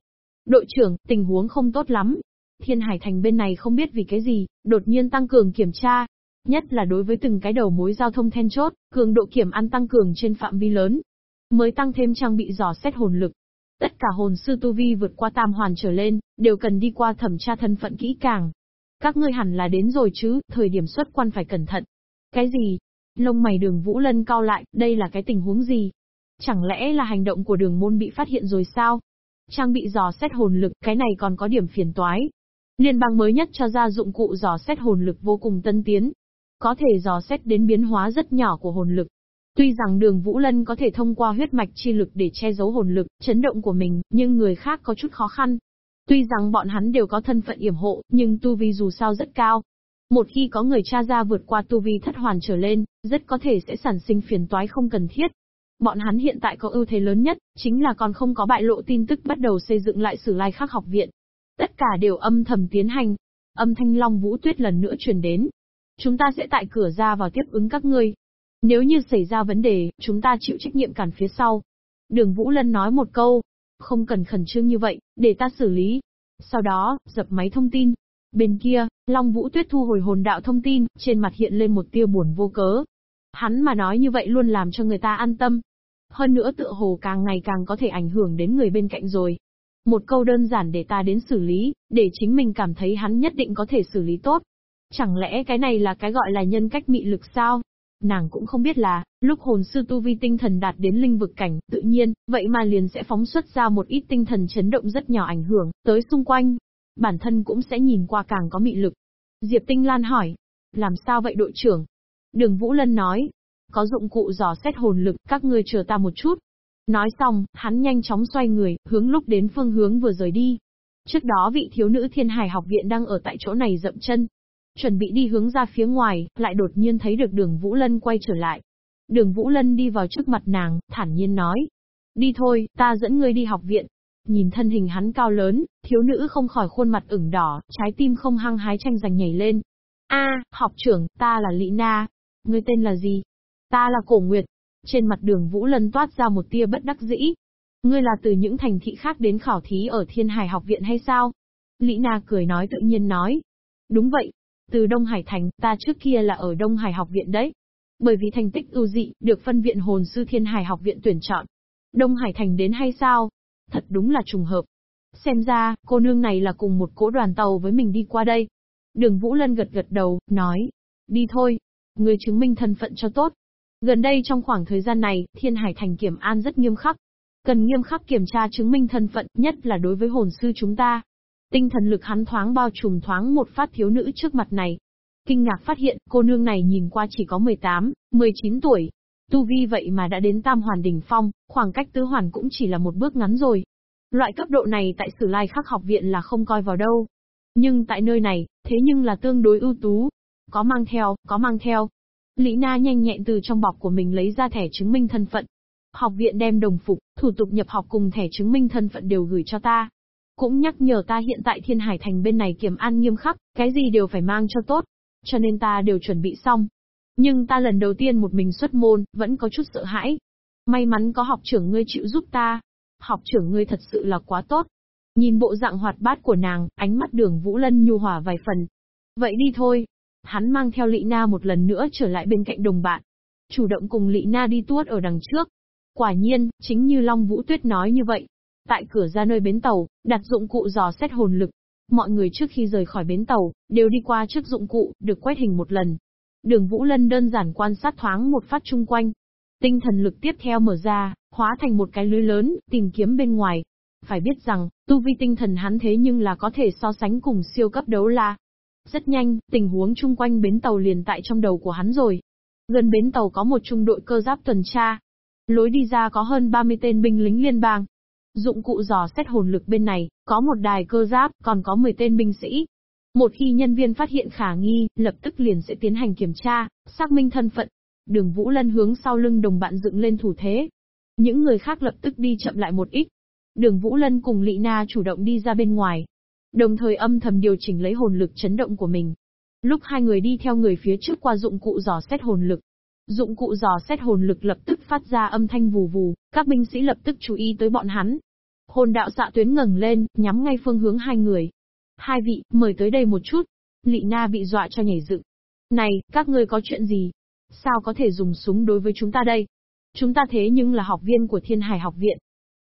Đội trưởng, tình huống không tốt lắm. Thiên Hải Thành bên này không biết vì cái gì, đột nhiên tăng cường kiểm tra. Nhất là đối với từng cái đầu mối giao thông then chốt, cường độ kiểm ăn tăng cường trên phạm vi lớn. Mới tăng thêm trang bị dò xét hồn lực. Tất cả hồn sư tu vi vượt qua tam hoàn trở lên, đều cần đi qua thẩm tra thân phận kỹ càng. Các ngươi hẳn là đến rồi chứ, thời điểm xuất quan phải cẩn thận. Cái gì? Lông mày đường Vũ Lân cao lại, đây là cái tình huống gì? Chẳng lẽ là hành động của đường môn bị phát hiện rồi sao? Trang bị dò xét hồn lực, cái này còn có điểm phiền toái. Liên bang mới nhất cho ra dụng cụ dò xét hồn lực vô cùng tân tiến. Có thể dò xét đến biến hóa rất nhỏ của hồn lực. Tuy rằng đường Vũ Lân có thể thông qua huyết mạch chi lực để che giấu hồn lực, chấn động của mình, nhưng người khác có chút khó khăn. Tuy rằng bọn hắn đều có thân phận yểm hộ, nhưng tu vi dù sao rất cao. Một khi có người tra ra vượt qua tu vi thất hoàn trở lên, rất có thể sẽ sản sinh phiền toái không cần thiết. Bọn hắn hiện tại có ưu thế lớn nhất, chính là còn không có bại lộ tin tức bắt đầu xây dựng lại sử lai khắc học viện. Tất cả đều âm thầm tiến hành. Âm thanh Long Vũ Tuyết lần nữa truyền đến. Chúng ta sẽ tại cửa ra vào tiếp ứng các ngươi. Nếu như xảy ra vấn đề, chúng ta chịu trách nhiệm cản phía sau. Đường Vũ Lân nói một câu. Không cần khẩn trương như vậy, để ta xử lý. Sau đó, dập máy thông tin. Bên kia, Long Vũ Tuyết thu hồi hồn đạo thông tin, trên mặt hiện lên một tia buồn vô cớ. Hắn mà nói như vậy luôn làm cho người ta an tâm. Hơn nữa tựa hồ càng ngày càng có thể ảnh hưởng đến người bên cạnh rồi. Một câu đơn giản để ta đến xử lý, để chính mình cảm thấy hắn nhất định có thể xử lý tốt. Chẳng lẽ cái này là cái gọi là nhân cách mị lực sao? Nàng cũng không biết là, lúc hồn sư tu vi tinh thần đạt đến linh vực cảnh, tự nhiên, vậy mà liền sẽ phóng xuất ra một ít tinh thần chấn động rất nhỏ ảnh hưởng, tới xung quanh. Bản thân cũng sẽ nhìn qua càng có mị lực. Diệp Tinh Lan hỏi, làm sao vậy đội trưởng? Đường Vũ Lân nói, có dụng cụ dò xét hồn lực, các ngươi chờ ta một chút. Nói xong, hắn nhanh chóng xoay người, hướng lúc đến phương hướng vừa rời đi. Trước đó vị thiếu nữ thiên hải học viện đang ở tại chỗ này dậm chân. Chuẩn bị đi hướng ra phía ngoài, lại đột nhiên thấy được đường Vũ Lân quay trở lại. Đường Vũ Lân đi vào trước mặt nàng, thản nhiên nói. Đi thôi, ta dẫn ngươi đi học viện. Nhìn thân hình hắn cao lớn, thiếu nữ không khỏi khuôn mặt ửng đỏ, trái tim không hăng hái tranh giành nhảy lên. A, học trưởng, ta là Lị Na. Ngươi tên là gì? Ta là Cổ Nguyệt. Trên mặt đường Vũ Lân toát ra một tia bất đắc dĩ. Ngươi là từ những thành thị khác đến khảo thí ở Thiên Hải học viện hay sao? Lý Na cười nói tự nhiên nói. Đúng vậy. Từ Đông Hải Thành, ta trước kia là ở Đông Hải học viện đấy. Bởi vì thành tích ưu dị, được phân viện hồn sư Thiên Hải học viện tuyển chọn. Đông Hải Thành đến hay sao? Thật đúng là trùng hợp. Xem ra, cô nương này là cùng một cỗ đoàn tàu với mình đi qua đây. Đường Vũ Lân gật gật đầu, nói. Đi thôi. Người chứng minh thân phận cho tốt, Gần đây trong khoảng thời gian này, Thiên Hải Thành kiểm an rất nghiêm khắc. Cần nghiêm khắc kiểm tra chứng minh thân phận, nhất là đối với hồn sư chúng ta. Tinh thần lực hắn thoáng bao trùm thoáng một phát thiếu nữ trước mặt này. Kinh ngạc phát hiện, cô nương này nhìn qua chỉ có 18, 19 tuổi. Tu vi vậy mà đã đến tam hoàn đỉnh phong, khoảng cách tứ hoàn cũng chỉ là một bước ngắn rồi. Loại cấp độ này tại Sử Lai Khắc học viện là không coi vào đâu. Nhưng tại nơi này, thế nhưng là tương đối ưu tú. Có mang theo, có mang theo, Lý Na nhanh nhẹn từ trong bọc của mình lấy ra thẻ chứng minh thân phận. Học viện đem đồng phục, thủ tục nhập học cùng thẻ chứng minh thân phận đều gửi cho ta. Cũng nhắc nhở ta hiện tại Thiên Hải Thành bên này kiểm an nghiêm khắc, cái gì đều phải mang cho tốt. Cho nên ta đều chuẩn bị xong. Nhưng ta lần đầu tiên một mình xuất môn, vẫn có chút sợ hãi. May mắn có học trưởng ngươi chịu giúp ta. Học trưởng ngươi thật sự là quá tốt. Nhìn bộ dạng hoạt bát của nàng, ánh mắt đường Vũ Lân nhu hòa vài phần. Vậy đi thôi, hắn mang theo Lị Na một lần nữa trở lại bên cạnh đồng bạn. Chủ động cùng Lị Na đi tuốt ở đằng trước. Quả nhiên, chính như Long Vũ Tuyết nói như vậy. Tại cửa ra nơi bến tàu, đặt dụng cụ dò xét hồn lực. Mọi người trước khi rời khỏi bến tàu, đều đi qua trước dụng cụ, được quét hình một lần. Đường Vũ Lân đơn giản quan sát thoáng một phát chung quanh. Tinh thần lực tiếp theo mở ra, hóa thành một cái lưới lớn, tìm kiếm bên ngoài. Phải biết rằng, tu vi tinh thần hắn thế nhưng là có thể so sánh cùng siêu cấp đấu la. Rất nhanh, tình huống chung quanh bến tàu liền tại trong đầu của hắn rồi. Gần bến tàu có một trung đội cơ giáp tuần tra. Lối đi ra có hơn 30 tên binh lính liên bang. Dụng cụ dò xét hồn lực bên này, có một đài cơ giáp, còn có 10 tên binh sĩ. Một khi nhân viên phát hiện khả nghi, lập tức liền sẽ tiến hành kiểm tra, xác minh thân phận. Đường Vũ Lân hướng sau lưng đồng bạn dựng lên thủ thế. Những người khác lập tức đi chậm lại một ít. Đường Vũ Lân cùng Lị Na chủ động đi ra bên ngoài. Đồng thời âm thầm điều chỉnh lấy hồn lực chấn động của mình. Lúc hai người đi theo người phía trước qua dụng cụ dò xét hồn lực, dụng cụ dò xét hồn lực lập tức phát ra âm thanh vù vù, các binh sĩ lập tức chú ý tới bọn hắn. Hồn đạo xạ tuyến ngẩng lên, nhắm ngay phương hướng hai người. Hai vị, mời tới đây một chút. Lị Na bị dọa cho nhảy dựng. Này, các ngươi có chuyện gì? Sao có thể dùng súng đối với chúng ta đây? Chúng ta thế nhưng là học viên của Thiên Hải học viện.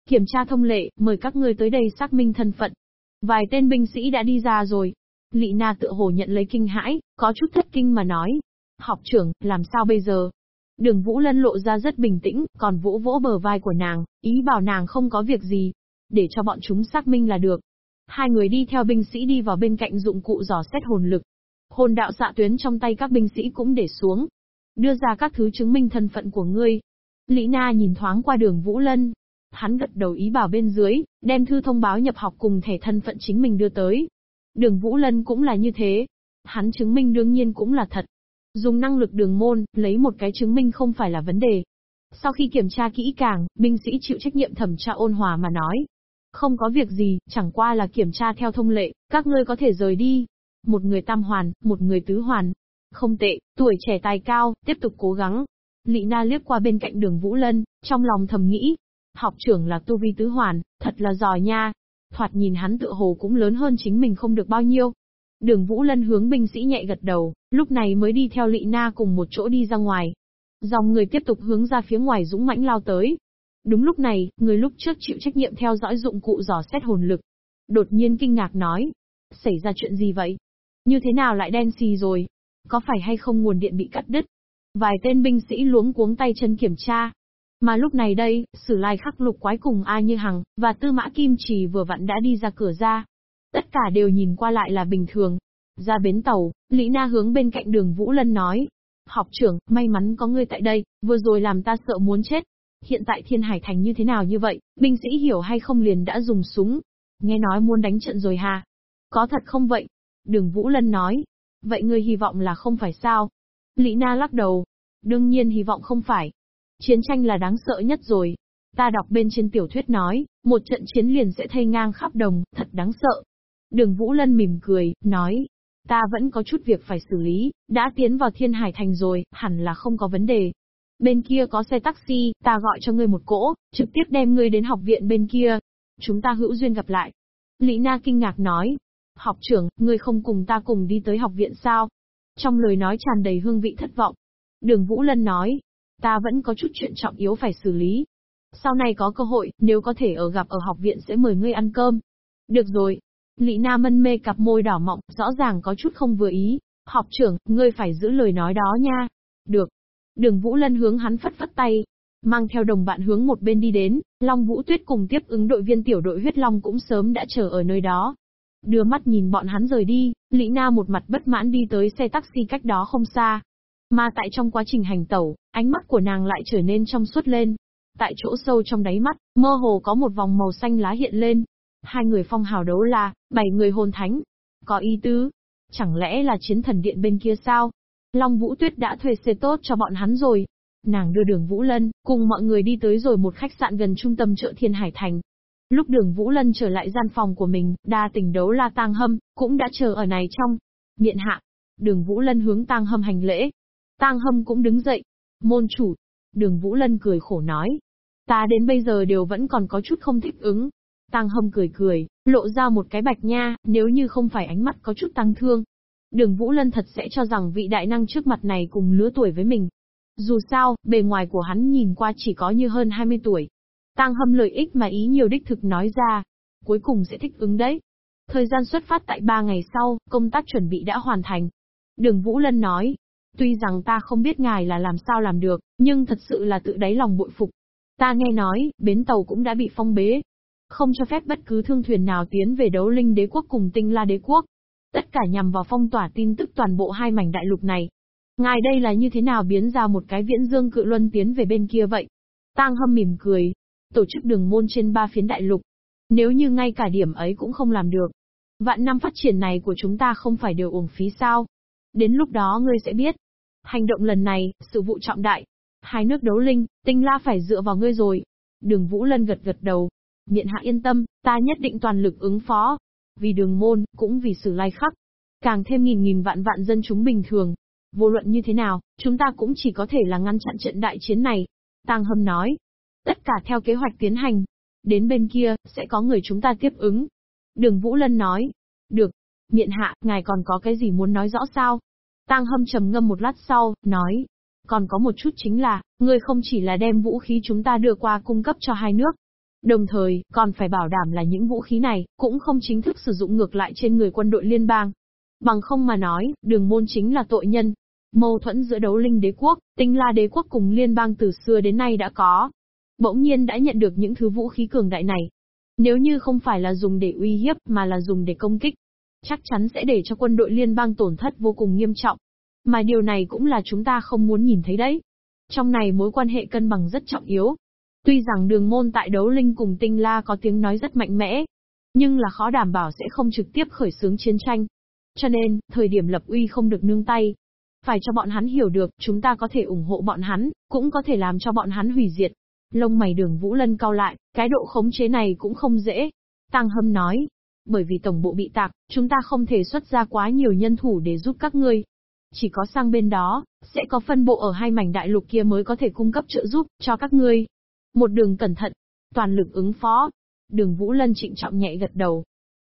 Kiểm tra thông lệ, mời các ngươi tới đây xác minh thân phận. Vài tên binh sĩ đã đi ra rồi. Lị Na tự hồ nhận lấy kinh hãi, có chút thất kinh mà nói. Học trưởng, làm sao bây giờ? Đường Vũ Lân lộ ra rất bình tĩnh, còn vỗ vỗ bờ vai của nàng, ý bảo nàng không có việc gì. Để cho bọn chúng xác minh là được. Hai người đi theo binh sĩ đi vào bên cạnh dụng cụ dò xét hồn lực. Hồn đạo xạ tuyến trong tay các binh sĩ cũng để xuống. Đưa ra các thứ chứng minh thân phận của ngươi. Lý Na nhìn thoáng qua đường Vũ Lân. Hắn gật đầu ý bảo bên dưới, đem thư thông báo nhập học cùng thẻ thân phận chính mình đưa tới. Đường Vũ Lân cũng là như thế. Hắn chứng minh đương nhiên cũng là thật. Dùng năng lực đường môn, lấy một cái chứng minh không phải là vấn đề. Sau khi kiểm tra kỹ càng, binh sĩ chịu trách nhiệm thẩm tra ôn hòa mà nói. Không có việc gì, chẳng qua là kiểm tra theo thông lệ, các ngươi có thể rời đi. Một người tam hoàn, một người tứ hoàn. Không tệ, tuổi trẻ tài cao, tiếp tục cố gắng. Lị Na liếc qua bên cạnh đường Vũ Lân, trong lòng thầm nghĩ. Học trưởng là tu vi tứ hoàn, thật là giỏi nha. Thoạt nhìn hắn tự hồ cũng lớn hơn chính mình không được bao nhiêu, Đường Vũ Lân hướng binh sĩ nhẹ gật đầu, lúc này mới đi theo Lị Na cùng một chỗ đi ra ngoài. Dòng người tiếp tục hướng ra phía ngoài dũng mãnh lao tới. Đúng lúc này, người lúc trước chịu trách nhiệm theo dõi dụng cụ dò xét hồn lực. Đột nhiên kinh ngạc nói. Xảy ra chuyện gì vậy? Như thế nào lại đen xì rồi? Có phải hay không nguồn điện bị cắt đứt? Vài tên binh sĩ luống cuống tay chân kiểm tra. Mà lúc này đây, sử lai khắc lục quái cùng A Như Hằng, và Tư Mã Kim Trì vừa vặn đã đi ra cửa ra, Tất cả đều nhìn qua lại là bình thường. Ra bến tàu, Lý Na hướng bên cạnh đường Vũ Lân nói. Học trưởng, may mắn có ngươi tại đây, vừa rồi làm ta sợ muốn chết. Hiện tại thiên hải thành như thế nào như vậy, binh sĩ hiểu hay không liền đã dùng súng. Nghe nói muốn đánh trận rồi hà. Có thật không vậy? Đường Vũ Lân nói. Vậy ngươi hy vọng là không phải sao? Lý Na lắc đầu. Đương nhiên hy vọng không phải. Chiến tranh là đáng sợ nhất rồi. Ta đọc bên trên tiểu thuyết nói, một trận chiến liền sẽ thay ngang khắp đồng, thật đáng sợ. Đường Vũ Lân mỉm cười, nói, ta vẫn có chút việc phải xử lý, đã tiến vào Thiên Hải Thành rồi, hẳn là không có vấn đề. Bên kia có xe taxi, ta gọi cho ngươi một cỗ, trực tiếp đem ngươi đến học viện bên kia. Chúng ta hữu duyên gặp lại. Lý Na kinh ngạc nói, học trưởng, ngươi không cùng ta cùng đi tới học viện sao? Trong lời nói tràn đầy hương vị thất vọng. Đường Vũ Lân nói, ta vẫn có chút chuyện trọng yếu phải xử lý. Sau này có cơ hội, nếu có thể ở gặp ở học viện sẽ mời ngươi ăn cơm. Được rồi, Lị Na mân mê cặp môi đỏ mọng, rõ ràng có chút không vừa ý. Học trưởng, ngươi phải giữ lời nói đó nha. Được. Đường Vũ Lân hướng hắn phất phất tay. Mang theo đồng bạn hướng một bên đi đến, Long Vũ Tuyết cùng tiếp ứng đội viên tiểu đội huyết long cũng sớm đã chờ ở nơi đó. Đưa mắt nhìn bọn hắn rời đi, Lý Na một mặt bất mãn đi tới xe taxi cách đó không xa. Mà tại trong quá trình hành tẩu, ánh mắt của nàng lại trở nên trong suốt lên. Tại chỗ sâu trong đáy mắt, mơ hồ có một vòng màu xanh lá hiện lên, Hai người phong hào đấu là bảy người hồn thánh. Có ý tứ. Chẳng lẽ là chiến thần điện bên kia sao? Long Vũ Tuyết đã thuê xe tốt cho bọn hắn rồi. Nàng đưa đường Vũ Lân, cùng mọi người đi tới rồi một khách sạn gần trung tâm chợ Thiên Hải Thành. Lúc đường Vũ Lân trở lại gian phòng của mình, đa tình đấu la tang hâm, cũng đã chờ ở này trong. Miện hạ. Đường Vũ Lân hướng tang hâm hành lễ. Tang hâm cũng đứng dậy. Môn chủ. Đường Vũ Lân cười khổ nói. Ta đến bây giờ đều vẫn còn có chút không thích ứng. Tang hâm cười cười, lộ ra một cái bạch nha, nếu như không phải ánh mắt có chút tăng thương. Đường Vũ Lân thật sẽ cho rằng vị đại năng trước mặt này cùng lứa tuổi với mình. Dù sao, bề ngoài của hắn nhìn qua chỉ có như hơn 20 tuổi. Tang hâm lợi ích mà ý nhiều đích thực nói ra. Cuối cùng sẽ thích ứng đấy. Thời gian xuất phát tại 3 ngày sau, công tác chuẩn bị đã hoàn thành. Đường Vũ Lân nói, tuy rằng ta không biết ngài là làm sao làm được, nhưng thật sự là tự đáy lòng bội phục. Ta nghe nói, bến tàu cũng đã bị phong bế. Không cho phép bất cứ thương thuyền nào tiến về đấu linh đế quốc cùng tinh la đế quốc. Tất cả nhằm vào phong tỏa tin tức toàn bộ hai mảnh đại lục này. Ngài đây là như thế nào biến ra một cái viễn dương cự luân tiến về bên kia vậy? Tang hâm mỉm cười. Tổ chức đường môn trên ba phiến đại lục. Nếu như ngay cả điểm ấy cũng không làm được. Vạn năm phát triển này của chúng ta không phải đều uổng phí sao? Đến lúc đó ngươi sẽ biết. Hành động lần này, sự vụ trọng đại. Hai nước đấu linh, tinh la phải dựa vào ngươi rồi. Đường Vũ Lân gật gật đầu. Miện hạ yên tâm, ta nhất định toàn lực ứng phó. Vì đường môn, cũng vì sử lai khắc. Càng thêm nghìn nghìn vạn vạn dân chúng bình thường. Vô luận như thế nào, chúng ta cũng chỉ có thể là ngăn chặn trận đại chiến này. Tàng Hâm nói. Tất cả theo kế hoạch tiến hành. Đến bên kia, sẽ có người chúng ta tiếp ứng. Đường Vũ Lân nói. Được. Miện hạ, ngài còn có cái gì muốn nói rõ sao? Tang Hâm trầm ngâm một lát sau, nói. Còn có một chút chính là, người không chỉ là đem vũ khí chúng ta đưa qua cung cấp cho hai nước. Đồng thời, còn phải bảo đảm là những vũ khí này, cũng không chính thức sử dụng ngược lại trên người quân đội liên bang. Bằng không mà nói, đường môn chính là tội nhân. Mâu thuẫn giữa đấu linh đế quốc, tinh la đế quốc cùng liên bang từ xưa đến nay đã có. Bỗng nhiên đã nhận được những thứ vũ khí cường đại này. Nếu như không phải là dùng để uy hiếp mà là dùng để công kích, chắc chắn sẽ để cho quân đội liên bang tổn thất vô cùng nghiêm trọng. Mà điều này cũng là chúng ta không muốn nhìn thấy đấy. Trong này mối quan hệ cân bằng rất trọng yếu. Tuy rằng đường môn tại đấu linh cùng tinh la có tiếng nói rất mạnh mẽ, nhưng là khó đảm bảo sẽ không trực tiếp khởi xướng chiến tranh. Cho nên, thời điểm lập uy không được nương tay. Phải cho bọn hắn hiểu được, chúng ta có thể ủng hộ bọn hắn, cũng có thể làm cho bọn hắn hủy diệt. Lông mày đường Vũ Lân cao lại, cái độ khống chế này cũng không dễ. Tăng Hâm nói, bởi vì tổng bộ bị tạc, chúng ta không thể xuất ra quá nhiều nhân thủ để giúp các ngươi. Chỉ có sang bên đó, sẽ có phân bộ ở hai mảnh đại lục kia mới có thể cung cấp trợ giúp cho các ngươi. Một đường cẩn thận, toàn lực ứng phó. Đường Vũ Lân trịnh trọng nhẹ gật đầu.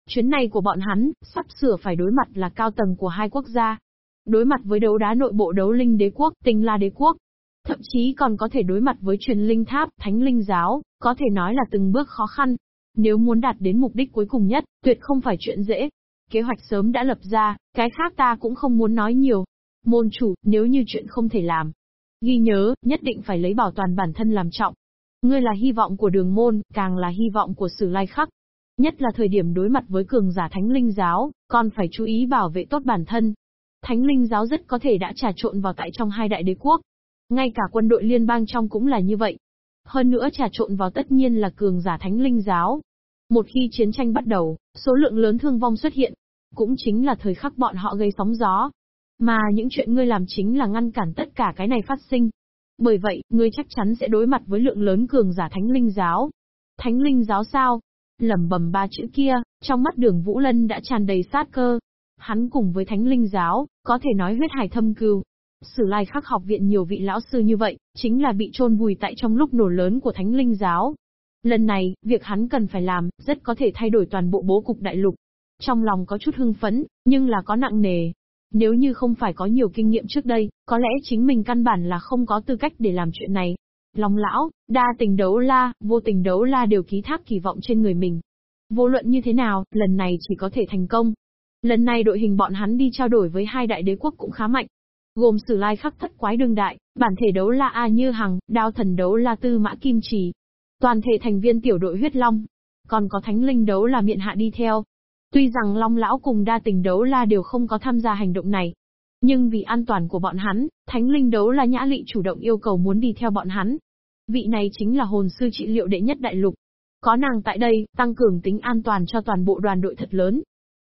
Chuyến này của bọn hắn, sắp sửa phải đối mặt là cao tầng của hai quốc gia. Đối mặt với đấu đá nội bộ đấu linh đế quốc, tinh la đế quốc. Thậm chí còn có thể đối mặt với truyền linh tháp, thánh linh giáo, có thể nói là từng bước khó khăn, nếu muốn đạt đến mục đích cuối cùng nhất, tuyệt không phải chuyện dễ. Kế hoạch sớm đã lập ra, cái khác ta cũng không muốn nói nhiều. Môn chủ, nếu như chuyện không thể làm. Ghi nhớ, nhất định phải lấy bảo toàn bản thân làm trọng. Ngươi là hy vọng của đường môn, càng là hy vọng của sử lai khắc. Nhất là thời điểm đối mặt với cường giả thánh linh giáo, còn phải chú ý bảo vệ tốt bản thân. Thánh linh giáo rất có thể đã trà trộn vào tại trong hai đại đế quốc. Ngay cả quân đội liên bang trong cũng là như vậy. Hơn nữa trà trộn vào tất nhiên là cường giả thánh linh giáo. Một khi chiến tranh bắt đầu, số lượng lớn thương vong xuất hiện, cũng chính là thời khắc bọn họ gây sóng gió. Mà những chuyện ngươi làm chính là ngăn cản tất cả cái này phát sinh. Bởi vậy, ngươi chắc chắn sẽ đối mặt với lượng lớn cường giả thánh linh giáo. Thánh linh giáo sao? lẩm bẩm ba chữ kia, trong mắt đường Vũ Lân đã tràn đầy sát cơ. Hắn cùng với thánh linh giáo, có thể nói huyết hải thâm cừu, Sử lai khắc học viện nhiều vị lão sư như vậy, chính là bị chôn vùi tại trong lúc nổ lớn của thánh linh giáo. Lần này, việc hắn cần phải làm, rất có thể thay đổi toàn bộ bố cục đại lục. Trong lòng có chút hưng phấn, nhưng là có nặng nề. Nếu như không phải có nhiều kinh nghiệm trước đây, có lẽ chính mình căn bản là không có tư cách để làm chuyện này. Long lão, đa tình đấu la, vô tình đấu la đều ký thác kỳ vọng trên người mình. Vô luận như thế nào, lần này chỉ có thể thành công. Lần này đội hình bọn hắn đi trao đổi với hai đại đế quốc cũng khá mạnh, gồm sử lai khắc thất quái đương đại, bản thể đấu la A Như Hằng, đao thần đấu la Tư Mã Kim Trì. Toàn thể thành viên tiểu đội huyết long. Còn có thánh linh đấu là miện hạ đi theo. Tuy rằng long lão cùng đa tình đấu la đều không có tham gia hành động này. Nhưng vì an toàn của bọn hắn, thánh linh đấu là nhã lị chủ động yêu cầu muốn đi theo bọn hắn. Vị này chính là hồn sư trị liệu đệ nhất đại lục. Có nàng tại đây, tăng cường tính an toàn cho toàn bộ đoàn đội thật lớn.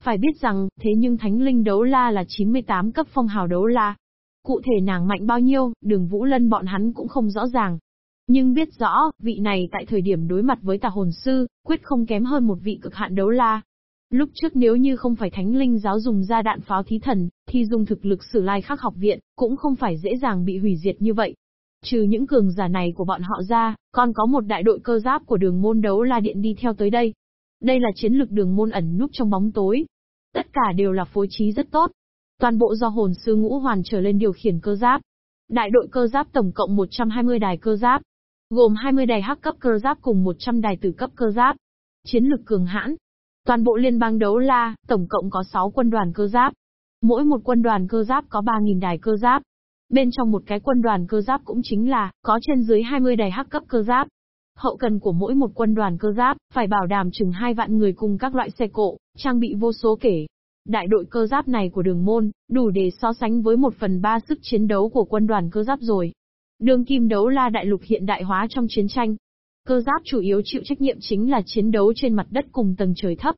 Phải biết rằng, thế nhưng Thánh Linh Đấu La là 98 cấp phong hào đấu la, Cụ thể nàng mạnh bao nhiêu, đường Vũ Lân bọn hắn cũng không rõ ràng. Nhưng biết rõ, vị này tại thời điểm đối mặt với tà hồn sư, quyết không kém hơn một vị cực hạn đấu la. Lúc trước nếu như không phải thánh linh giáo dùng ra đạn pháo thí thần, thì dùng thực lực sử lai khắc học viện, cũng không phải dễ dàng bị hủy diệt như vậy. Trừ những cường giả này của bọn họ ra, còn có một đại đội cơ giáp của đường môn đấu la điện đi theo tới đây. Đây là chiến lực đường môn ẩn núp trong bóng tối. Tất cả đều là phối trí rất tốt, Toàn bộ do hồn sư ngũ hoàn trở lên điều khiển cơ giáp. Đại đội cơ giáp tổng cộng 120 đài cơ giáp, gồm 20 đài hắc cấp cơ giáp cùng 100 đài tử cấp cơ giáp. Chiến lực cường hãn. Toàn bộ liên bang đấu la, tổng cộng có 6 quân đoàn cơ giáp. Mỗi một quân đoàn cơ giáp có 3.000 đài cơ giáp. Bên trong một cái quân đoàn cơ giáp cũng chính là, có trên dưới 20 đài hắc cấp cơ giáp. Hậu cần của mỗi một quân đoàn cơ giáp, phải bảo đảm chừng hai vạn người cùng các loại xe cộ, trang bị vô số kể. Đại đội cơ giáp này của đường môn, đủ để so sánh với một phần ba sức chiến đấu của quân đoàn cơ giáp rồi. Đường kim đấu la đại lục hiện đại hóa trong chiến tranh. Cơ giáp chủ yếu chịu trách nhiệm chính là chiến đấu trên mặt đất cùng tầng trời thấp.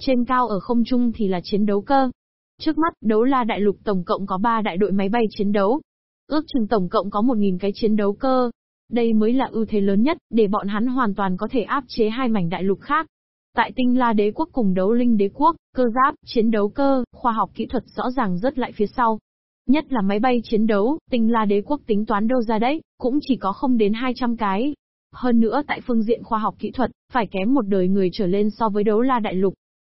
Trên cao ở không trung thì là chiến đấu cơ. Trước mắt, đấu la đại lục tổng cộng có 3 đại đội máy bay chiến đấu. Ước chừng tổng cộng có 1.000 cái chiến đấu cơ. Đây mới là ưu thế lớn nhất, để bọn hắn hoàn toàn có thể áp chế hai mảnh đại lục khác. Tại tinh la đế quốc cùng đấu linh đế quốc, cơ giáp, chiến đấu cơ, khoa học kỹ thuật rõ ràng rất lại phía sau. Nhất là máy bay chiến đấu, tinh la đế quốc tính toán đâu ra đấy, cũng chỉ có không đến 200 cái. Hơn nữa tại phương diện khoa học kỹ thuật, phải kém một đời người trở lên so với đấu la đại lục.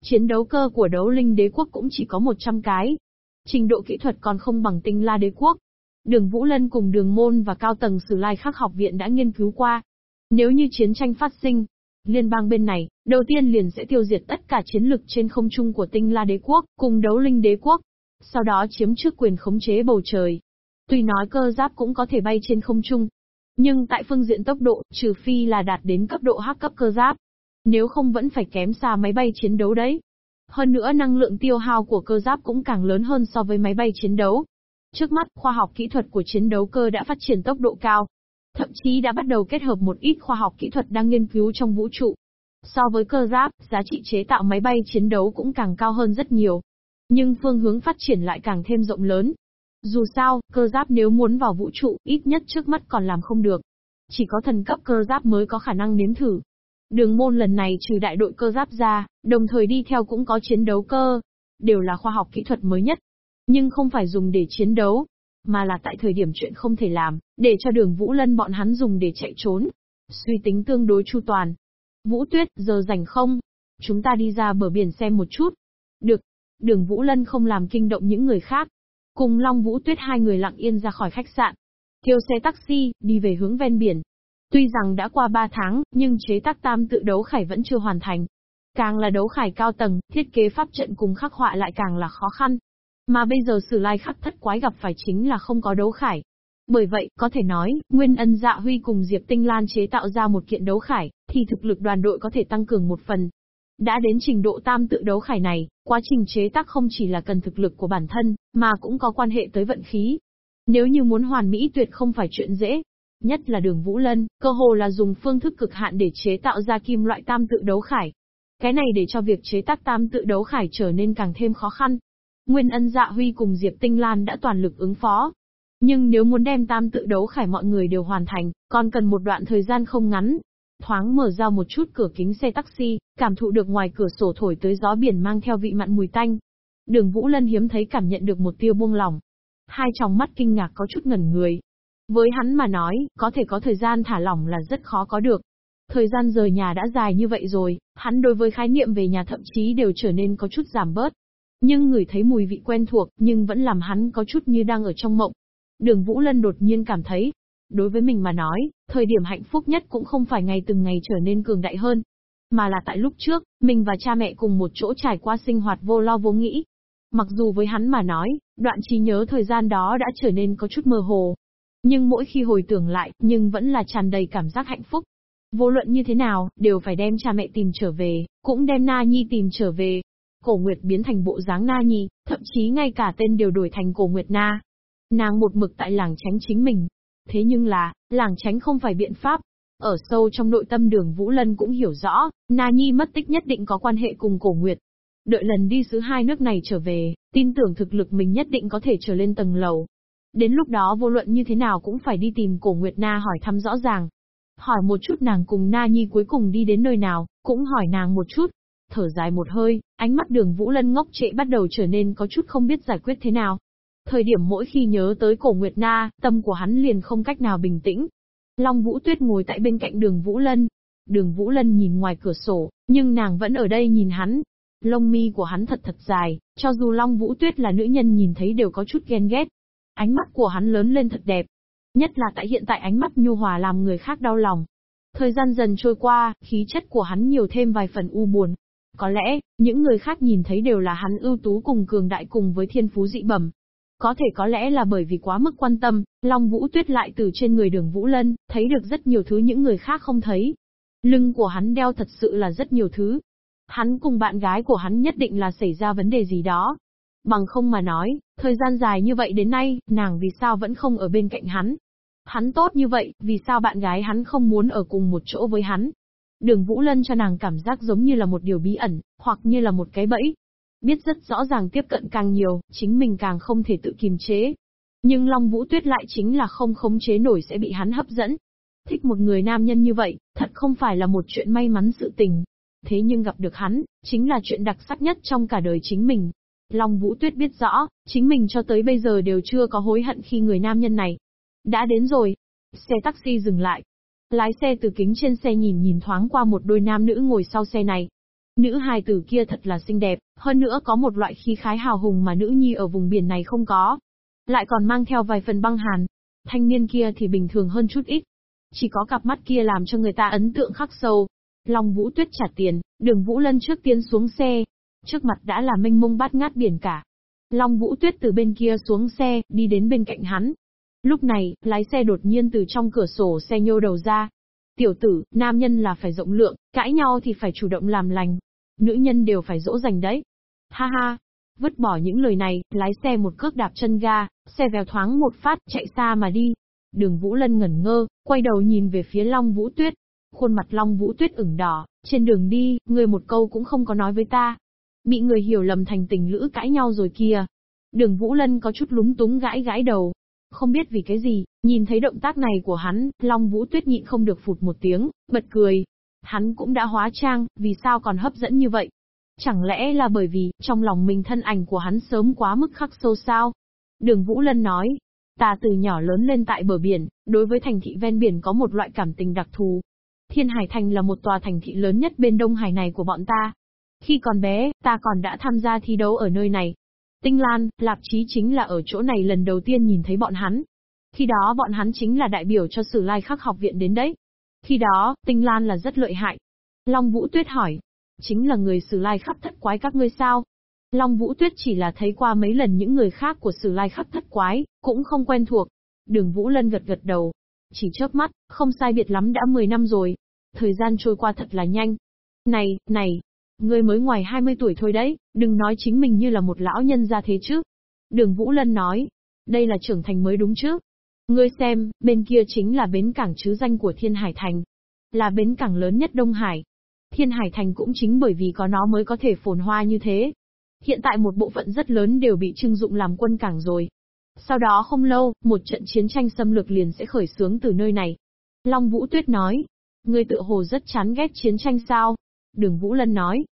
Chiến đấu cơ của đấu linh đế quốc cũng chỉ có 100 cái. Trình độ kỹ thuật còn không bằng tinh la đế quốc. Đường Vũ Lân cùng đường môn và cao tầng sử lai khắc học viện đã nghiên cứu qua. Nếu như chiến tranh phát sinh, liên bang bên này, đầu tiên liền sẽ tiêu diệt tất cả chiến lực trên không trung của tinh la đế quốc, cùng đấu linh đế quốc. Sau đó chiếm trước quyền khống chế bầu trời. Tuy nói cơ giáp cũng có thể bay trên không trung. Nhưng tại phương diện tốc độ, trừ phi là đạt đến cấp độ hắc cấp cơ giáp. Nếu không vẫn phải kém xa máy bay chiến đấu đấy. Hơn nữa năng lượng tiêu hao của cơ giáp cũng càng lớn hơn so với máy bay chiến đấu. Trước mắt, khoa học kỹ thuật của chiến đấu cơ đã phát triển tốc độ cao. Thậm chí đã bắt đầu kết hợp một ít khoa học kỹ thuật đang nghiên cứu trong vũ trụ. So với cơ giáp, giá trị chế tạo máy bay chiến đấu cũng càng cao hơn rất nhiều. Nhưng phương hướng phát triển lại càng thêm rộng lớn. Dù sao, cơ giáp nếu muốn vào vũ trụ, ít nhất trước mắt còn làm không được. Chỉ có thần cấp cơ giáp mới có khả năng nếm thử. Đường môn lần này trừ đại đội cơ giáp ra, đồng thời đi theo cũng có chiến đấu cơ. Đều là khoa học kỹ thuật mới nhất. Nhưng không phải dùng để chiến đấu, mà là tại thời điểm chuyện không thể làm, để cho đường Vũ Lân bọn hắn dùng để chạy trốn. Suy tính tương đối chu toàn. Vũ Tuyết, giờ rảnh không? Chúng ta đi ra bờ biển xem một chút. Được. Đường Vũ Lân không làm kinh động những người khác. Cùng Long Vũ Tuyết hai người lặng yên ra khỏi khách sạn. thiêu xe taxi, đi về hướng ven biển. Tuy rằng đã qua 3 tháng, nhưng chế tác tam tự đấu khải vẫn chưa hoàn thành. Càng là đấu khải cao tầng, thiết kế pháp trận cùng khắc họa lại càng là khó khăn. Mà bây giờ sử lai khắc thất quái gặp phải chính là không có đấu khải. Bởi vậy, có thể nói, Nguyên Ân Dạ Huy cùng Diệp Tinh Lan chế tạo ra một kiện đấu khải, thì thực lực đoàn đội có thể tăng cường một phần. Đã đến trình độ tam tự đấu khải này, quá trình chế tác không chỉ là cần thực lực của bản thân, mà cũng có quan hệ tới vận khí. Nếu như muốn hoàn mỹ tuyệt không phải chuyện dễ. Nhất là đường Vũ Lân, cơ hồ là dùng phương thức cực hạn để chế tạo ra kim loại tam tự đấu khải. Cái này để cho việc chế tác tam tự đấu khải trở nên càng thêm khó khăn. Nguyên ân dạ huy cùng Diệp Tinh Lan đã toàn lực ứng phó. Nhưng nếu muốn đem tam tự đấu khải mọi người đều hoàn thành, còn cần một đoạn thời gian không ngắn. Thoáng mở ra một chút cửa kính xe taxi, cảm thụ được ngoài cửa sổ thổi tới gió biển mang theo vị mặn mùi tanh. Đường Vũ Lân hiếm thấy cảm nhận được một tiêu buông lòng. Hai tròng mắt kinh ngạc có chút ngẩn người. Với hắn mà nói, có thể có thời gian thả lỏng là rất khó có được. Thời gian rời nhà đã dài như vậy rồi, hắn đối với khái niệm về nhà thậm chí đều trở nên có chút giảm bớt. Nhưng người thấy mùi vị quen thuộc, nhưng vẫn làm hắn có chút như đang ở trong mộng. Đường Vũ Lân đột nhiên cảm thấy, đối với mình mà nói, thời điểm hạnh phúc nhất cũng không phải ngày từng ngày trở nên cường đại hơn, mà là tại lúc trước, mình và cha mẹ cùng một chỗ trải qua sinh hoạt vô lo vô nghĩ. Mặc dù với hắn mà nói, đoạn trí nhớ thời gian đó đã trở nên có chút mơ hồ. Nhưng mỗi khi hồi tưởng lại, nhưng vẫn là tràn đầy cảm giác hạnh phúc. Vô luận như thế nào, đều phải đem cha mẹ tìm trở về, cũng đem Na Nhi tìm trở về, Cổ Nguyệt biến thành bộ dáng Na Nhi, thậm chí ngay cả tên đều đổi thành Cổ Nguyệt Na. Nàng một mực tại làng tránh chính mình. Thế nhưng là, làng tránh không phải biện pháp. Ở sâu trong nội tâm đường Vũ Lân cũng hiểu rõ, Na Nhi mất tích nhất định có quan hệ cùng Cổ Nguyệt. Đợi lần đi xứ hai nước này trở về, tin tưởng thực lực mình nhất định có thể trở lên tầng lầu. Đến lúc đó vô luận như thế nào cũng phải đi tìm cổ Nguyệt Na hỏi thăm rõ ràng. Hỏi một chút nàng cùng Na Nhi cuối cùng đi đến nơi nào, cũng hỏi nàng một chút, Thở dài một hơi, ánh mắt đường Vũ Lân ngốc trệ bắt đầu trở nên có chút không biết giải quyết thế nào. Thời điểm mỗi khi nhớ tới cổ Nguyệt Na, tâm của hắn liền không cách nào bình tĩnh. Long Vũ Tuyết ngồi tại bên cạnh đường Vũ Lân. Đường Vũ Lân nhìn ngoài cửa sổ, nhưng nàng vẫn ở đây nhìn hắn. Lông mi của hắn thật thật dài, cho dù Long Vũ Tuyết là nữ nhân nhìn thấy đều có chút ghen ghét. Ánh mắt của hắn lớn lên thật đẹp. Nhất là tại hiện tại ánh mắt nhu hòa làm người khác đau lòng. Thời gian dần trôi qua, khí chất của hắn nhiều thêm vài phần u buồn. Có lẽ, những người khác nhìn thấy đều là hắn ưu tú cùng cường đại cùng với thiên phú dị bẩm. Có thể có lẽ là bởi vì quá mức quan tâm, Long Vũ Tuyết lại từ trên người đường Vũ Lân, thấy được rất nhiều thứ những người khác không thấy. Lưng của hắn đeo thật sự là rất nhiều thứ. Hắn cùng bạn gái của hắn nhất định là xảy ra vấn đề gì đó. Bằng không mà nói, thời gian dài như vậy đến nay, nàng vì sao vẫn không ở bên cạnh hắn. Hắn tốt như vậy, vì sao bạn gái hắn không muốn ở cùng một chỗ với hắn. Đường Vũ Lân cho nàng cảm giác giống như là một điều bí ẩn, hoặc như là một cái bẫy. Biết rất rõ ràng tiếp cận càng nhiều, chính mình càng không thể tự kiềm chế. Nhưng Long Vũ Tuyết lại chính là không khống chế nổi sẽ bị hắn hấp dẫn. Thích một người nam nhân như vậy, thật không phải là một chuyện may mắn sự tình. Thế nhưng gặp được hắn, chính là chuyện đặc sắc nhất trong cả đời chính mình. Long Vũ Tuyết biết rõ, chính mình cho tới bây giờ đều chưa có hối hận khi người nam nhân này. Đã đến rồi. Xe taxi dừng lại, Lái xe từ kính trên xe nhìn nhìn thoáng qua một đôi nam nữ ngồi sau xe này. Nữ hài tử kia thật là xinh đẹp, hơn nữa có một loại khí khái hào hùng mà nữ nhi ở vùng biển này không có. Lại còn mang theo vài phần băng hàn. Thanh niên kia thì bình thường hơn chút ít. Chỉ có cặp mắt kia làm cho người ta ấn tượng khắc sâu. Long Vũ Tuyết trả tiền, đường Vũ Lân trước tiên xuống xe. Trước mặt đã là mênh mông bát ngát biển cả. Long Vũ Tuyết từ bên kia xuống xe, đi đến bên cạnh hắn, Lúc này, lái xe đột nhiên từ trong cửa sổ xe nhô đầu ra. Tiểu tử, nam nhân là phải rộng lượng, cãi nhau thì phải chủ động làm lành. Nữ nhân đều phải dỗ dành đấy. Ha ha. Vứt bỏ những lời này, lái xe một cước đạp chân ga, xe vèo thoáng một phát, chạy xa mà đi. Đường Vũ Lân ngẩn ngơ, quay đầu nhìn về phía Long Vũ Tuyết. Khuôn mặt Long Vũ Tuyết ửng đỏ, trên đường đi, người một câu cũng không có nói với ta. Bị người hiểu lầm thành tình lữ cãi nhau rồi kìa. Đường Vũ Lân có chút lúng túng gãi gãi đầu, không biết vì cái gì, nhìn thấy động tác này của hắn, Long Vũ Tuyết nhịn không được phụt một tiếng, bật cười. Hắn cũng đã hóa trang, vì sao còn hấp dẫn như vậy? Chẳng lẽ là bởi vì, trong lòng mình thân ảnh của hắn sớm quá mức khắc sâu sao? Đường Vũ Lân nói, ta từ nhỏ lớn lên tại bờ biển, đối với thành thị ven biển có một loại cảm tình đặc thù. Thiên Hải Thành là một tòa thành thị lớn nhất bên Đông Hải này của bọn ta. Khi còn bé, ta còn đã tham gia thi đấu ở nơi này, Tinh Lan, Lạp Chí chính là ở chỗ này lần đầu tiên nhìn thấy bọn hắn. Khi đó bọn hắn chính là đại biểu cho Sử Lai Khắc học viện đến đấy. Khi đó, Tinh Lan là rất lợi hại. Long Vũ Tuyết hỏi, chính là người Sử Lai Khắc thất quái các ngươi sao? Long Vũ Tuyết chỉ là thấy qua mấy lần những người khác của Sử Lai Khắc thất quái, cũng không quen thuộc. Đường Vũ Lân gật gật đầu. Chỉ chớp mắt, không sai biệt lắm đã 10 năm rồi. Thời gian trôi qua thật là nhanh. Này, này, Ngươi mới ngoài 20 tuổi thôi đấy, đừng nói chính mình như là một lão nhân ra thế chứ. Đường Vũ Lân nói, đây là trưởng thành mới đúng chứ. Ngươi xem, bên kia chính là bến cảng chứ danh của Thiên Hải Thành. Là bến cảng lớn nhất Đông Hải. Thiên Hải Thành cũng chính bởi vì có nó mới có thể phồn hoa như thế. Hiện tại một bộ phận rất lớn đều bị trưng dụng làm quân cảng rồi. Sau đó không lâu, một trận chiến tranh xâm lược liền sẽ khởi xướng từ nơi này. Long Vũ Tuyết nói, ngươi tự hồ rất chán ghét chiến tranh sao? Đường Vũ Lân nói,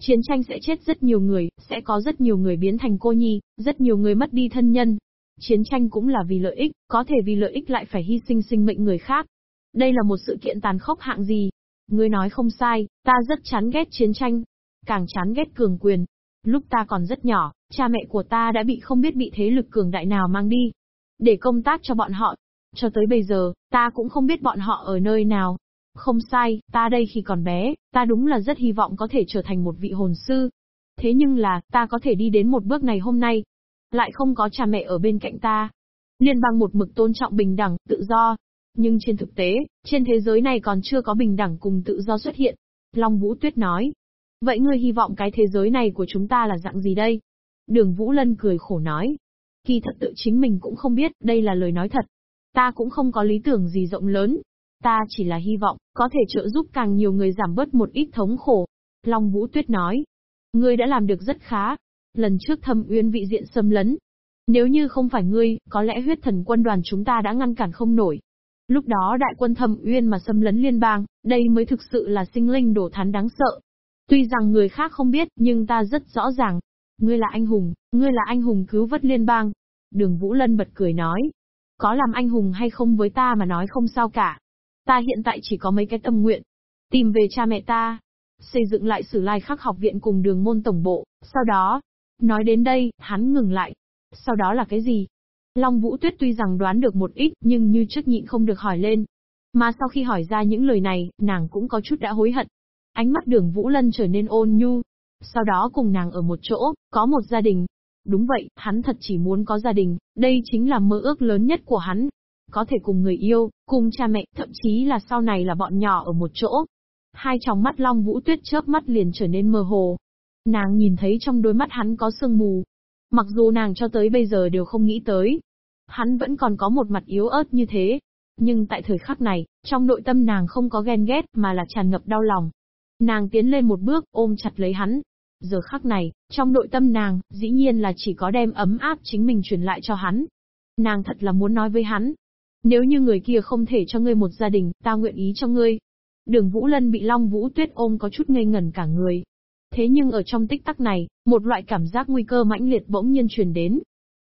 chiến tranh sẽ chết rất nhiều người, sẽ có rất nhiều người biến thành cô nhi, rất nhiều người mất đi thân nhân. Chiến tranh cũng là vì lợi ích, có thể vì lợi ích lại phải hy sinh sinh mệnh người khác. Đây là một sự kiện tàn khốc hạng gì? Ngươi nói không sai, ta rất chán ghét chiến tranh, càng chán ghét cường quyền. Lúc ta còn rất nhỏ, cha mẹ của ta đã bị không biết bị thế lực cường đại nào mang đi. Để công tác cho bọn họ. Cho tới bây giờ, ta cũng không biết bọn họ ở nơi nào. Không sai, ta đây khi còn bé, ta đúng là rất hy vọng có thể trở thành một vị hồn sư. Thế nhưng là, ta có thể đi đến một bước này hôm nay. Lại không có cha mẹ ở bên cạnh ta. Liên bang một mực tôn trọng bình đẳng, tự do. Nhưng trên thực tế, trên thế giới này còn chưa có bình đẳng cùng tự do xuất hiện. Long Vũ Tuyết nói. Vậy ngươi hy vọng cái thế giới này của chúng ta là dạng gì đây? Đường Vũ Lân cười khổ nói. Kỳ thật tự chính mình cũng không biết, đây là lời nói thật. Ta cũng không có lý tưởng gì rộng lớn, Ta chỉ là hy vọng, có thể trợ giúp càng nhiều người giảm bớt một ít thống khổ. Long Vũ Tuyết nói. Ngươi đã làm được rất khá. Lần trước thâm uyên vị diện xâm lấn. Nếu như không phải ngươi, có lẽ huyết thần quân đoàn chúng ta đã ngăn cản không nổi. Lúc đó đại quân thâm uyên mà xâm lấn liên bang, đây mới thực sự là sinh linh đổ thán đáng sợ. Tuy rằng người khác không biết, nhưng ta rất rõ ràng. Ngươi là anh hùng, ngươi là anh hùng cứu vớt liên bang. Đường Vũ Lân bật cười nói. Có làm anh hùng hay không với ta mà nói không sao cả. Ta hiện tại chỉ có mấy cái tâm nguyện. Tìm về cha mẹ ta. Xây dựng lại sử lai khắc học viện cùng đường môn tổng bộ. Sau đó. Nói đến đây, hắn ngừng lại. Sau đó là cái gì? Long Vũ Tuyết tuy rằng đoán được một ít, nhưng như trước nhịn không được hỏi lên. Mà sau khi hỏi ra những lời này, nàng cũng có chút đã hối hận. Ánh mắt đường Vũ Lân trở nên ôn nhu, sau đó cùng nàng ở một chỗ, có một gia đình. Đúng vậy, hắn thật chỉ muốn có gia đình, đây chính là mơ ước lớn nhất của hắn. Có thể cùng người yêu, cùng cha mẹ, thậm chí là sau này là bọn nhỏ ở một chỗ. Hai tròng mắt Long Vũ Tuyết chớp mắt liền trở nên mơ hồ. Nàng nhìn thấy trong đôi mắt hắn có sương mù. Mặc dù nàng cho tới bây giờ đều không nghĩ tới. Hắn vẫn còn có một mặt yếu ớt như thế, nhưng tại thời khắc này, trong nội tâm nàng không có ghen ghét mà là tràn ngập đau lòng. Nàng tiến lên một bước, ôm chặt lấy hắn. Giờ khắc này, trong nội tâm nàng, dĩ nhiên là chỉ có đem ấm áp chính mình truyền lại cho hắn. Nàng thật là muốn nói với hắn. Nếu như người kia không thể cho ngươi một gia đình, ta nguyện ý cho ngươi. Đường Vũ Lân bị Long Vũ Tuyết ôm có chút ngây ngẩn cả người. Thế nhưng ở trong tích tắc này, một loại cảm giác nguy cơ mãnh liệt bỗng nhiên truyền đến.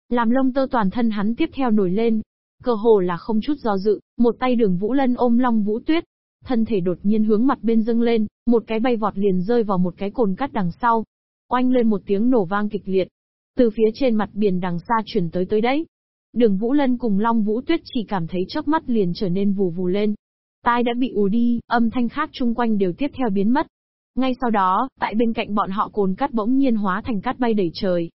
Làm lông tơ toàn thân hắn tiếp theo nổi lên, Cơ hồ là không chút do dự, một tay đường Vũ Lân ôm Long Vũ Tuyết. Thân thể đột nhiên hướng mặt bên dâng lên, một cái bay vọt liền rơi vào một cái cồn cắt đằng sau. Oanh lên một tiếng nổ vang kịch liệt. Từ phía trên mặt biển đằng xa chuyển tới tới đấy. Đường Vũ Lân cùng Long Vũ Tuyết chỉ cảm thấy chớp mắt liền trở nên vù vù lên. Tai đã bị ù đi, âm thanh khác chung quanh đều tiếp theo biến mất. Ngay sau đó, tại bên cạnh bọn họ cồn cắt bỗng nhiên hóa thành cát bay đầy trời.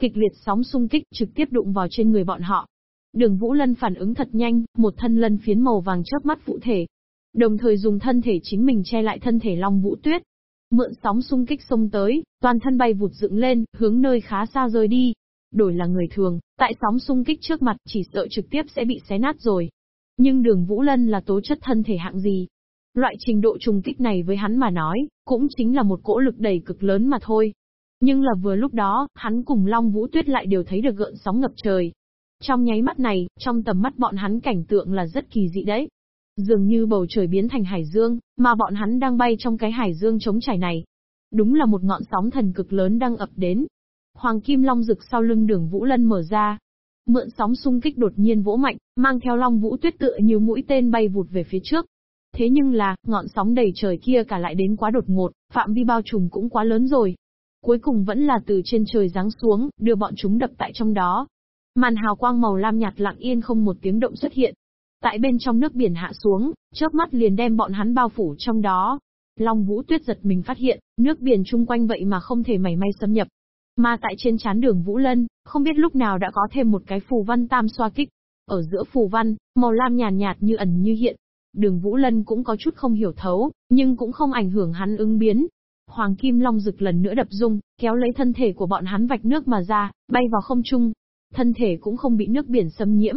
Kịch liệt sóng xung kích trực tiếp đụng vào trên người bọn họ. Đường Vũ Lân phản ứng thật nhanh, một thân lân phiến màu vàng chớp mắt phụ thể. Đồng thời dùng thân thể chính mình che lại thân thể Long Vũ Tuyết. Mượn sóng xung kích xông tới, toàn thân bay vụt dựng lên, hướng nơi khá xa rơi đi. Đổi là người thường, tại sóng xung kích trước mặt chỉ sợ trực tiếp sẽ bị xé nát rồi. Nhưng đường Vũ Lân là tố chất thân thể hạng gì? Loại trình độ trùng kích này với hắn mà nói, cũng chính là một cỗ lực đầy cực lớn mà thôi. Nhưng là vừa lúc đó, hắn cùng Long Vũ Tuyết lại đều thấy được gợn sóng ngập trời. Trong nháy mắt này, trong tầm mắt bọn hắn cảnh tượng là rất kỳ dị đấy. Dường như bầu trời biến thành hải dương, mà bọn hắn đang bay trong cái hải dương trống trải này. Đúng là một ngọn sóng thần cực lớn đang ập đến. Hoàng Kim Long rực sau lưng đường Vũ Lân mở ra. Mượn sóng xung kích đột nhiên vỗ mạnh, mang theo Long Vũ Tuyết tựa như mũi tên bay vụt về phía trước. Thế nhưng là, ngọn sóng đầy trời kia cả lại đến quá đột ngột, phạm vi bao trùm cũng quá lớn rồi. Cuối cùng vẫn là từ trên trời giáng xuống, đưa bọn chúng đập tại trong đó. Màn hào quang màu lam nhạt lặng yên không một tiếng động xuất hiện. Tại bên trong nước biển hạ xuống, chớp mắt liền đem bọn hắn bao phủ trong đó. Long Vũ Tuyết giật mình phát hiện, nước biển chung quanh vậy mà không thể mảy may xâm nhập. Mà tại trên chán đường Vũ Lân, không biết lúc nào đã có thêm một cái phù văn tam xoa kích. Ở giữa phù văn, màu lam nhàn nhạt, nhạt như ẩn như hiện. Đường Vũ Lân cũng có chút không hiểu thấu, nhưng cũng không ảnh hưởng hắn ứng biến. Hoàng Kim Long rực lần nữa đập dung kéo lấy thân thể của bọn hắn vạch nước mà ra, bay vào không trung thân thể cũng không bị nước biển xâm nhiễm.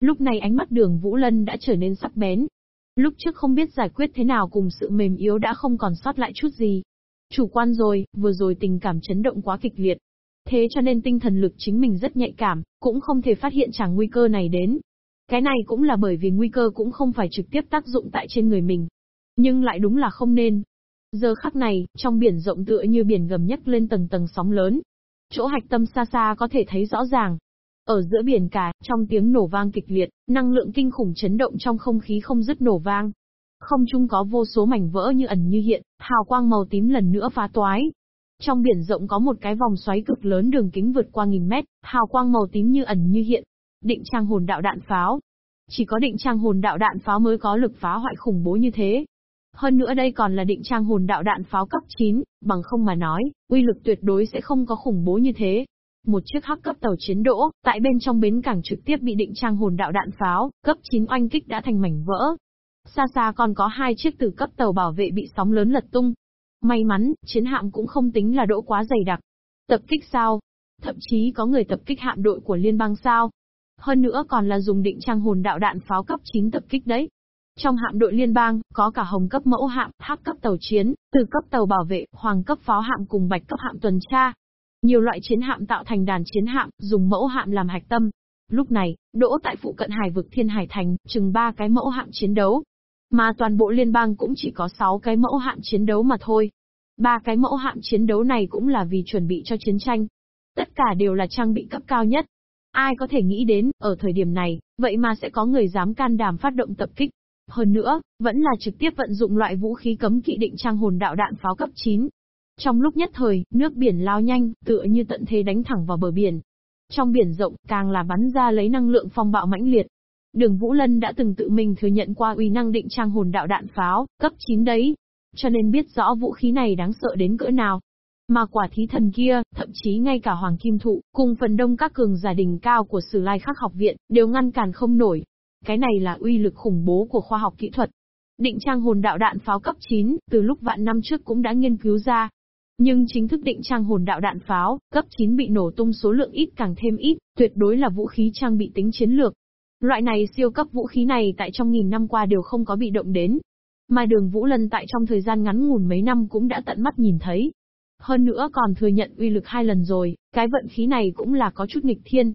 Lúc này ánh mắt đường Vũ Lân đã trở nên sắc bén. Lúc trước không biết giải quyết thế nào cùng sự mềm yếu đã không còn sót lại chút gì. Chủ quan rồi, vừa rồi tình cảm chấn động quá kịch liệt. Thế cho nên tinh thần lực chính mình rất nhạy cảm, cũng không thể phát hiện chẳng nguy cơ này đến. Cái này cũng là bởi vì nguy cơ cũng không phải trực tiếp tác dụng tại trên người mình. Nhưng lại đúng là không nên. Giờ khắc này, trong biển rộng tựa như biển gầm nhấc lên tầng tầng sóng lớn. Chỗ hạch tâm xa xa có thể thấy rõ ràng, ở giữa biển cả, trong tiếng nổ vang kịch liệt, năng lượng kinh khủng chấn động trong không khí không dứt nổ vang. Không trung có vô số mảnh vỡ như ẩn như hiện, hào quang màu tím lần nữa phá toái. Trong biển rộng có một cái vòng xoáy cực lớn đường kính vượt qua nghìn mét, hào quang màu tím như ẩn như hiện. Định trang hồn đạo đạn pháo. Chỉ có định trang hồn đạo đạn pháo mới có lực phá hoại khủng bố như thế. Hơn nữa đây còn là định trang hồn đạo đạn pháo cấp 9, bằng không mà nói, uy lực tuyệt đối sẽ không có khủng bố như thế. Một chiếc hắc cấp tàu chiến đỗ, tại bên trong bến cảng trực tiếp bị định trang hồn đạo đạn pháo, cấp 9 oanh kích đã thành mảnh vỡ. Xa xa còn có hai chiếc từ cấp tàu bảo vệ bị sóng lớn lật tung. May mắn, chiến hạm cũng không tính là đỗ quá dày đặc. Tập kích sao? Thậm chí có người tập kích hạm đội của liên bang sao? Hơn nữa còn là dùng định trang hồn đạo đạn pháo cấp 9 tập kích đấy. Trong hạm đội liên bang, có cả hồng cấp mẫu hạm, hắc cấp tàu chiến, từ cấp tàu bảo vệ, hoàng cấp pháo hạm cùng bạch cấp hạm tuần tra, nhiều loại chiến hạm tạo thành đàn chiến hạm, dùng mẫu hạm làm hạch tâm. Lúc này, đỗ tại phụ cận hải vực Thiên Hải Thành, chừng ba cái mẫu hạm chiến đấu. Mà toàn bộ liên bang cũng chỉ có 6 cái mẫu hạm chiến đấu mà thôi. Ba cái mẫu hạm chiến đấu này cũng là vì chuẩn bị cho chiến tranh. Tất cả đều là trang bị cấp cao nhất. Ai có thể nghĩ đến, ở thời điểm này, vậy mà sẽ có người dám can đảm phát động tập kích. Hơn nữa, vẫn là trực tiếp vận dụng loại vũ khí cấm kỵ định trang hồn đạo đạn pháo cấp 9, trong lúc nhất thời, nước biển lao nhanh, tựa như tận thế đánh thẳng vào bờ biển. Trong biển rộng, càng là bắn ra lấy năng lượng phong bạo mãnh liệt. Đường Vũ Lân đã từng tự mình thừa nhận qua uy năng định trang hồn đạo đạn pháo, cấp 9 đấy. Cho nên biết rõ vũ khí này đáng sợ đến cỡ nào. Mà quả thí thần kia, thậm chí ngay cả Hoàng Kim Thụ, cùng phần đông các cường giả đỉnh cao của Sử Lai Khắc học viện, đều ngăn cản không nổi. Cái này là uy lực khủng bố của khoa học kỹ thuật. Định trang hồn đạo đạn pháo cấp 9, từ lúc vạn năm trước cũng đã nghiên cứu ra. Nhưng chính thức định trang hồn đạo đạn pháo, cấp 9 bị nổ tung số lượng ít càng thêm ít, tuyệt đối là vũ khí trang bị tính chiến lược. Loại này siêu cấp vũ khí này tại trong nghìn năm qua đều không có bị động đến. Mà đường Vũ Lân tại trong thời gian ngắn ngủn mấy năm cũng đã tận mắt nhìn thấy. Hơn nữa còn thừa nhận uy lực hai lần rồi, cái vận khí này cũng là có chút nghịch thiên.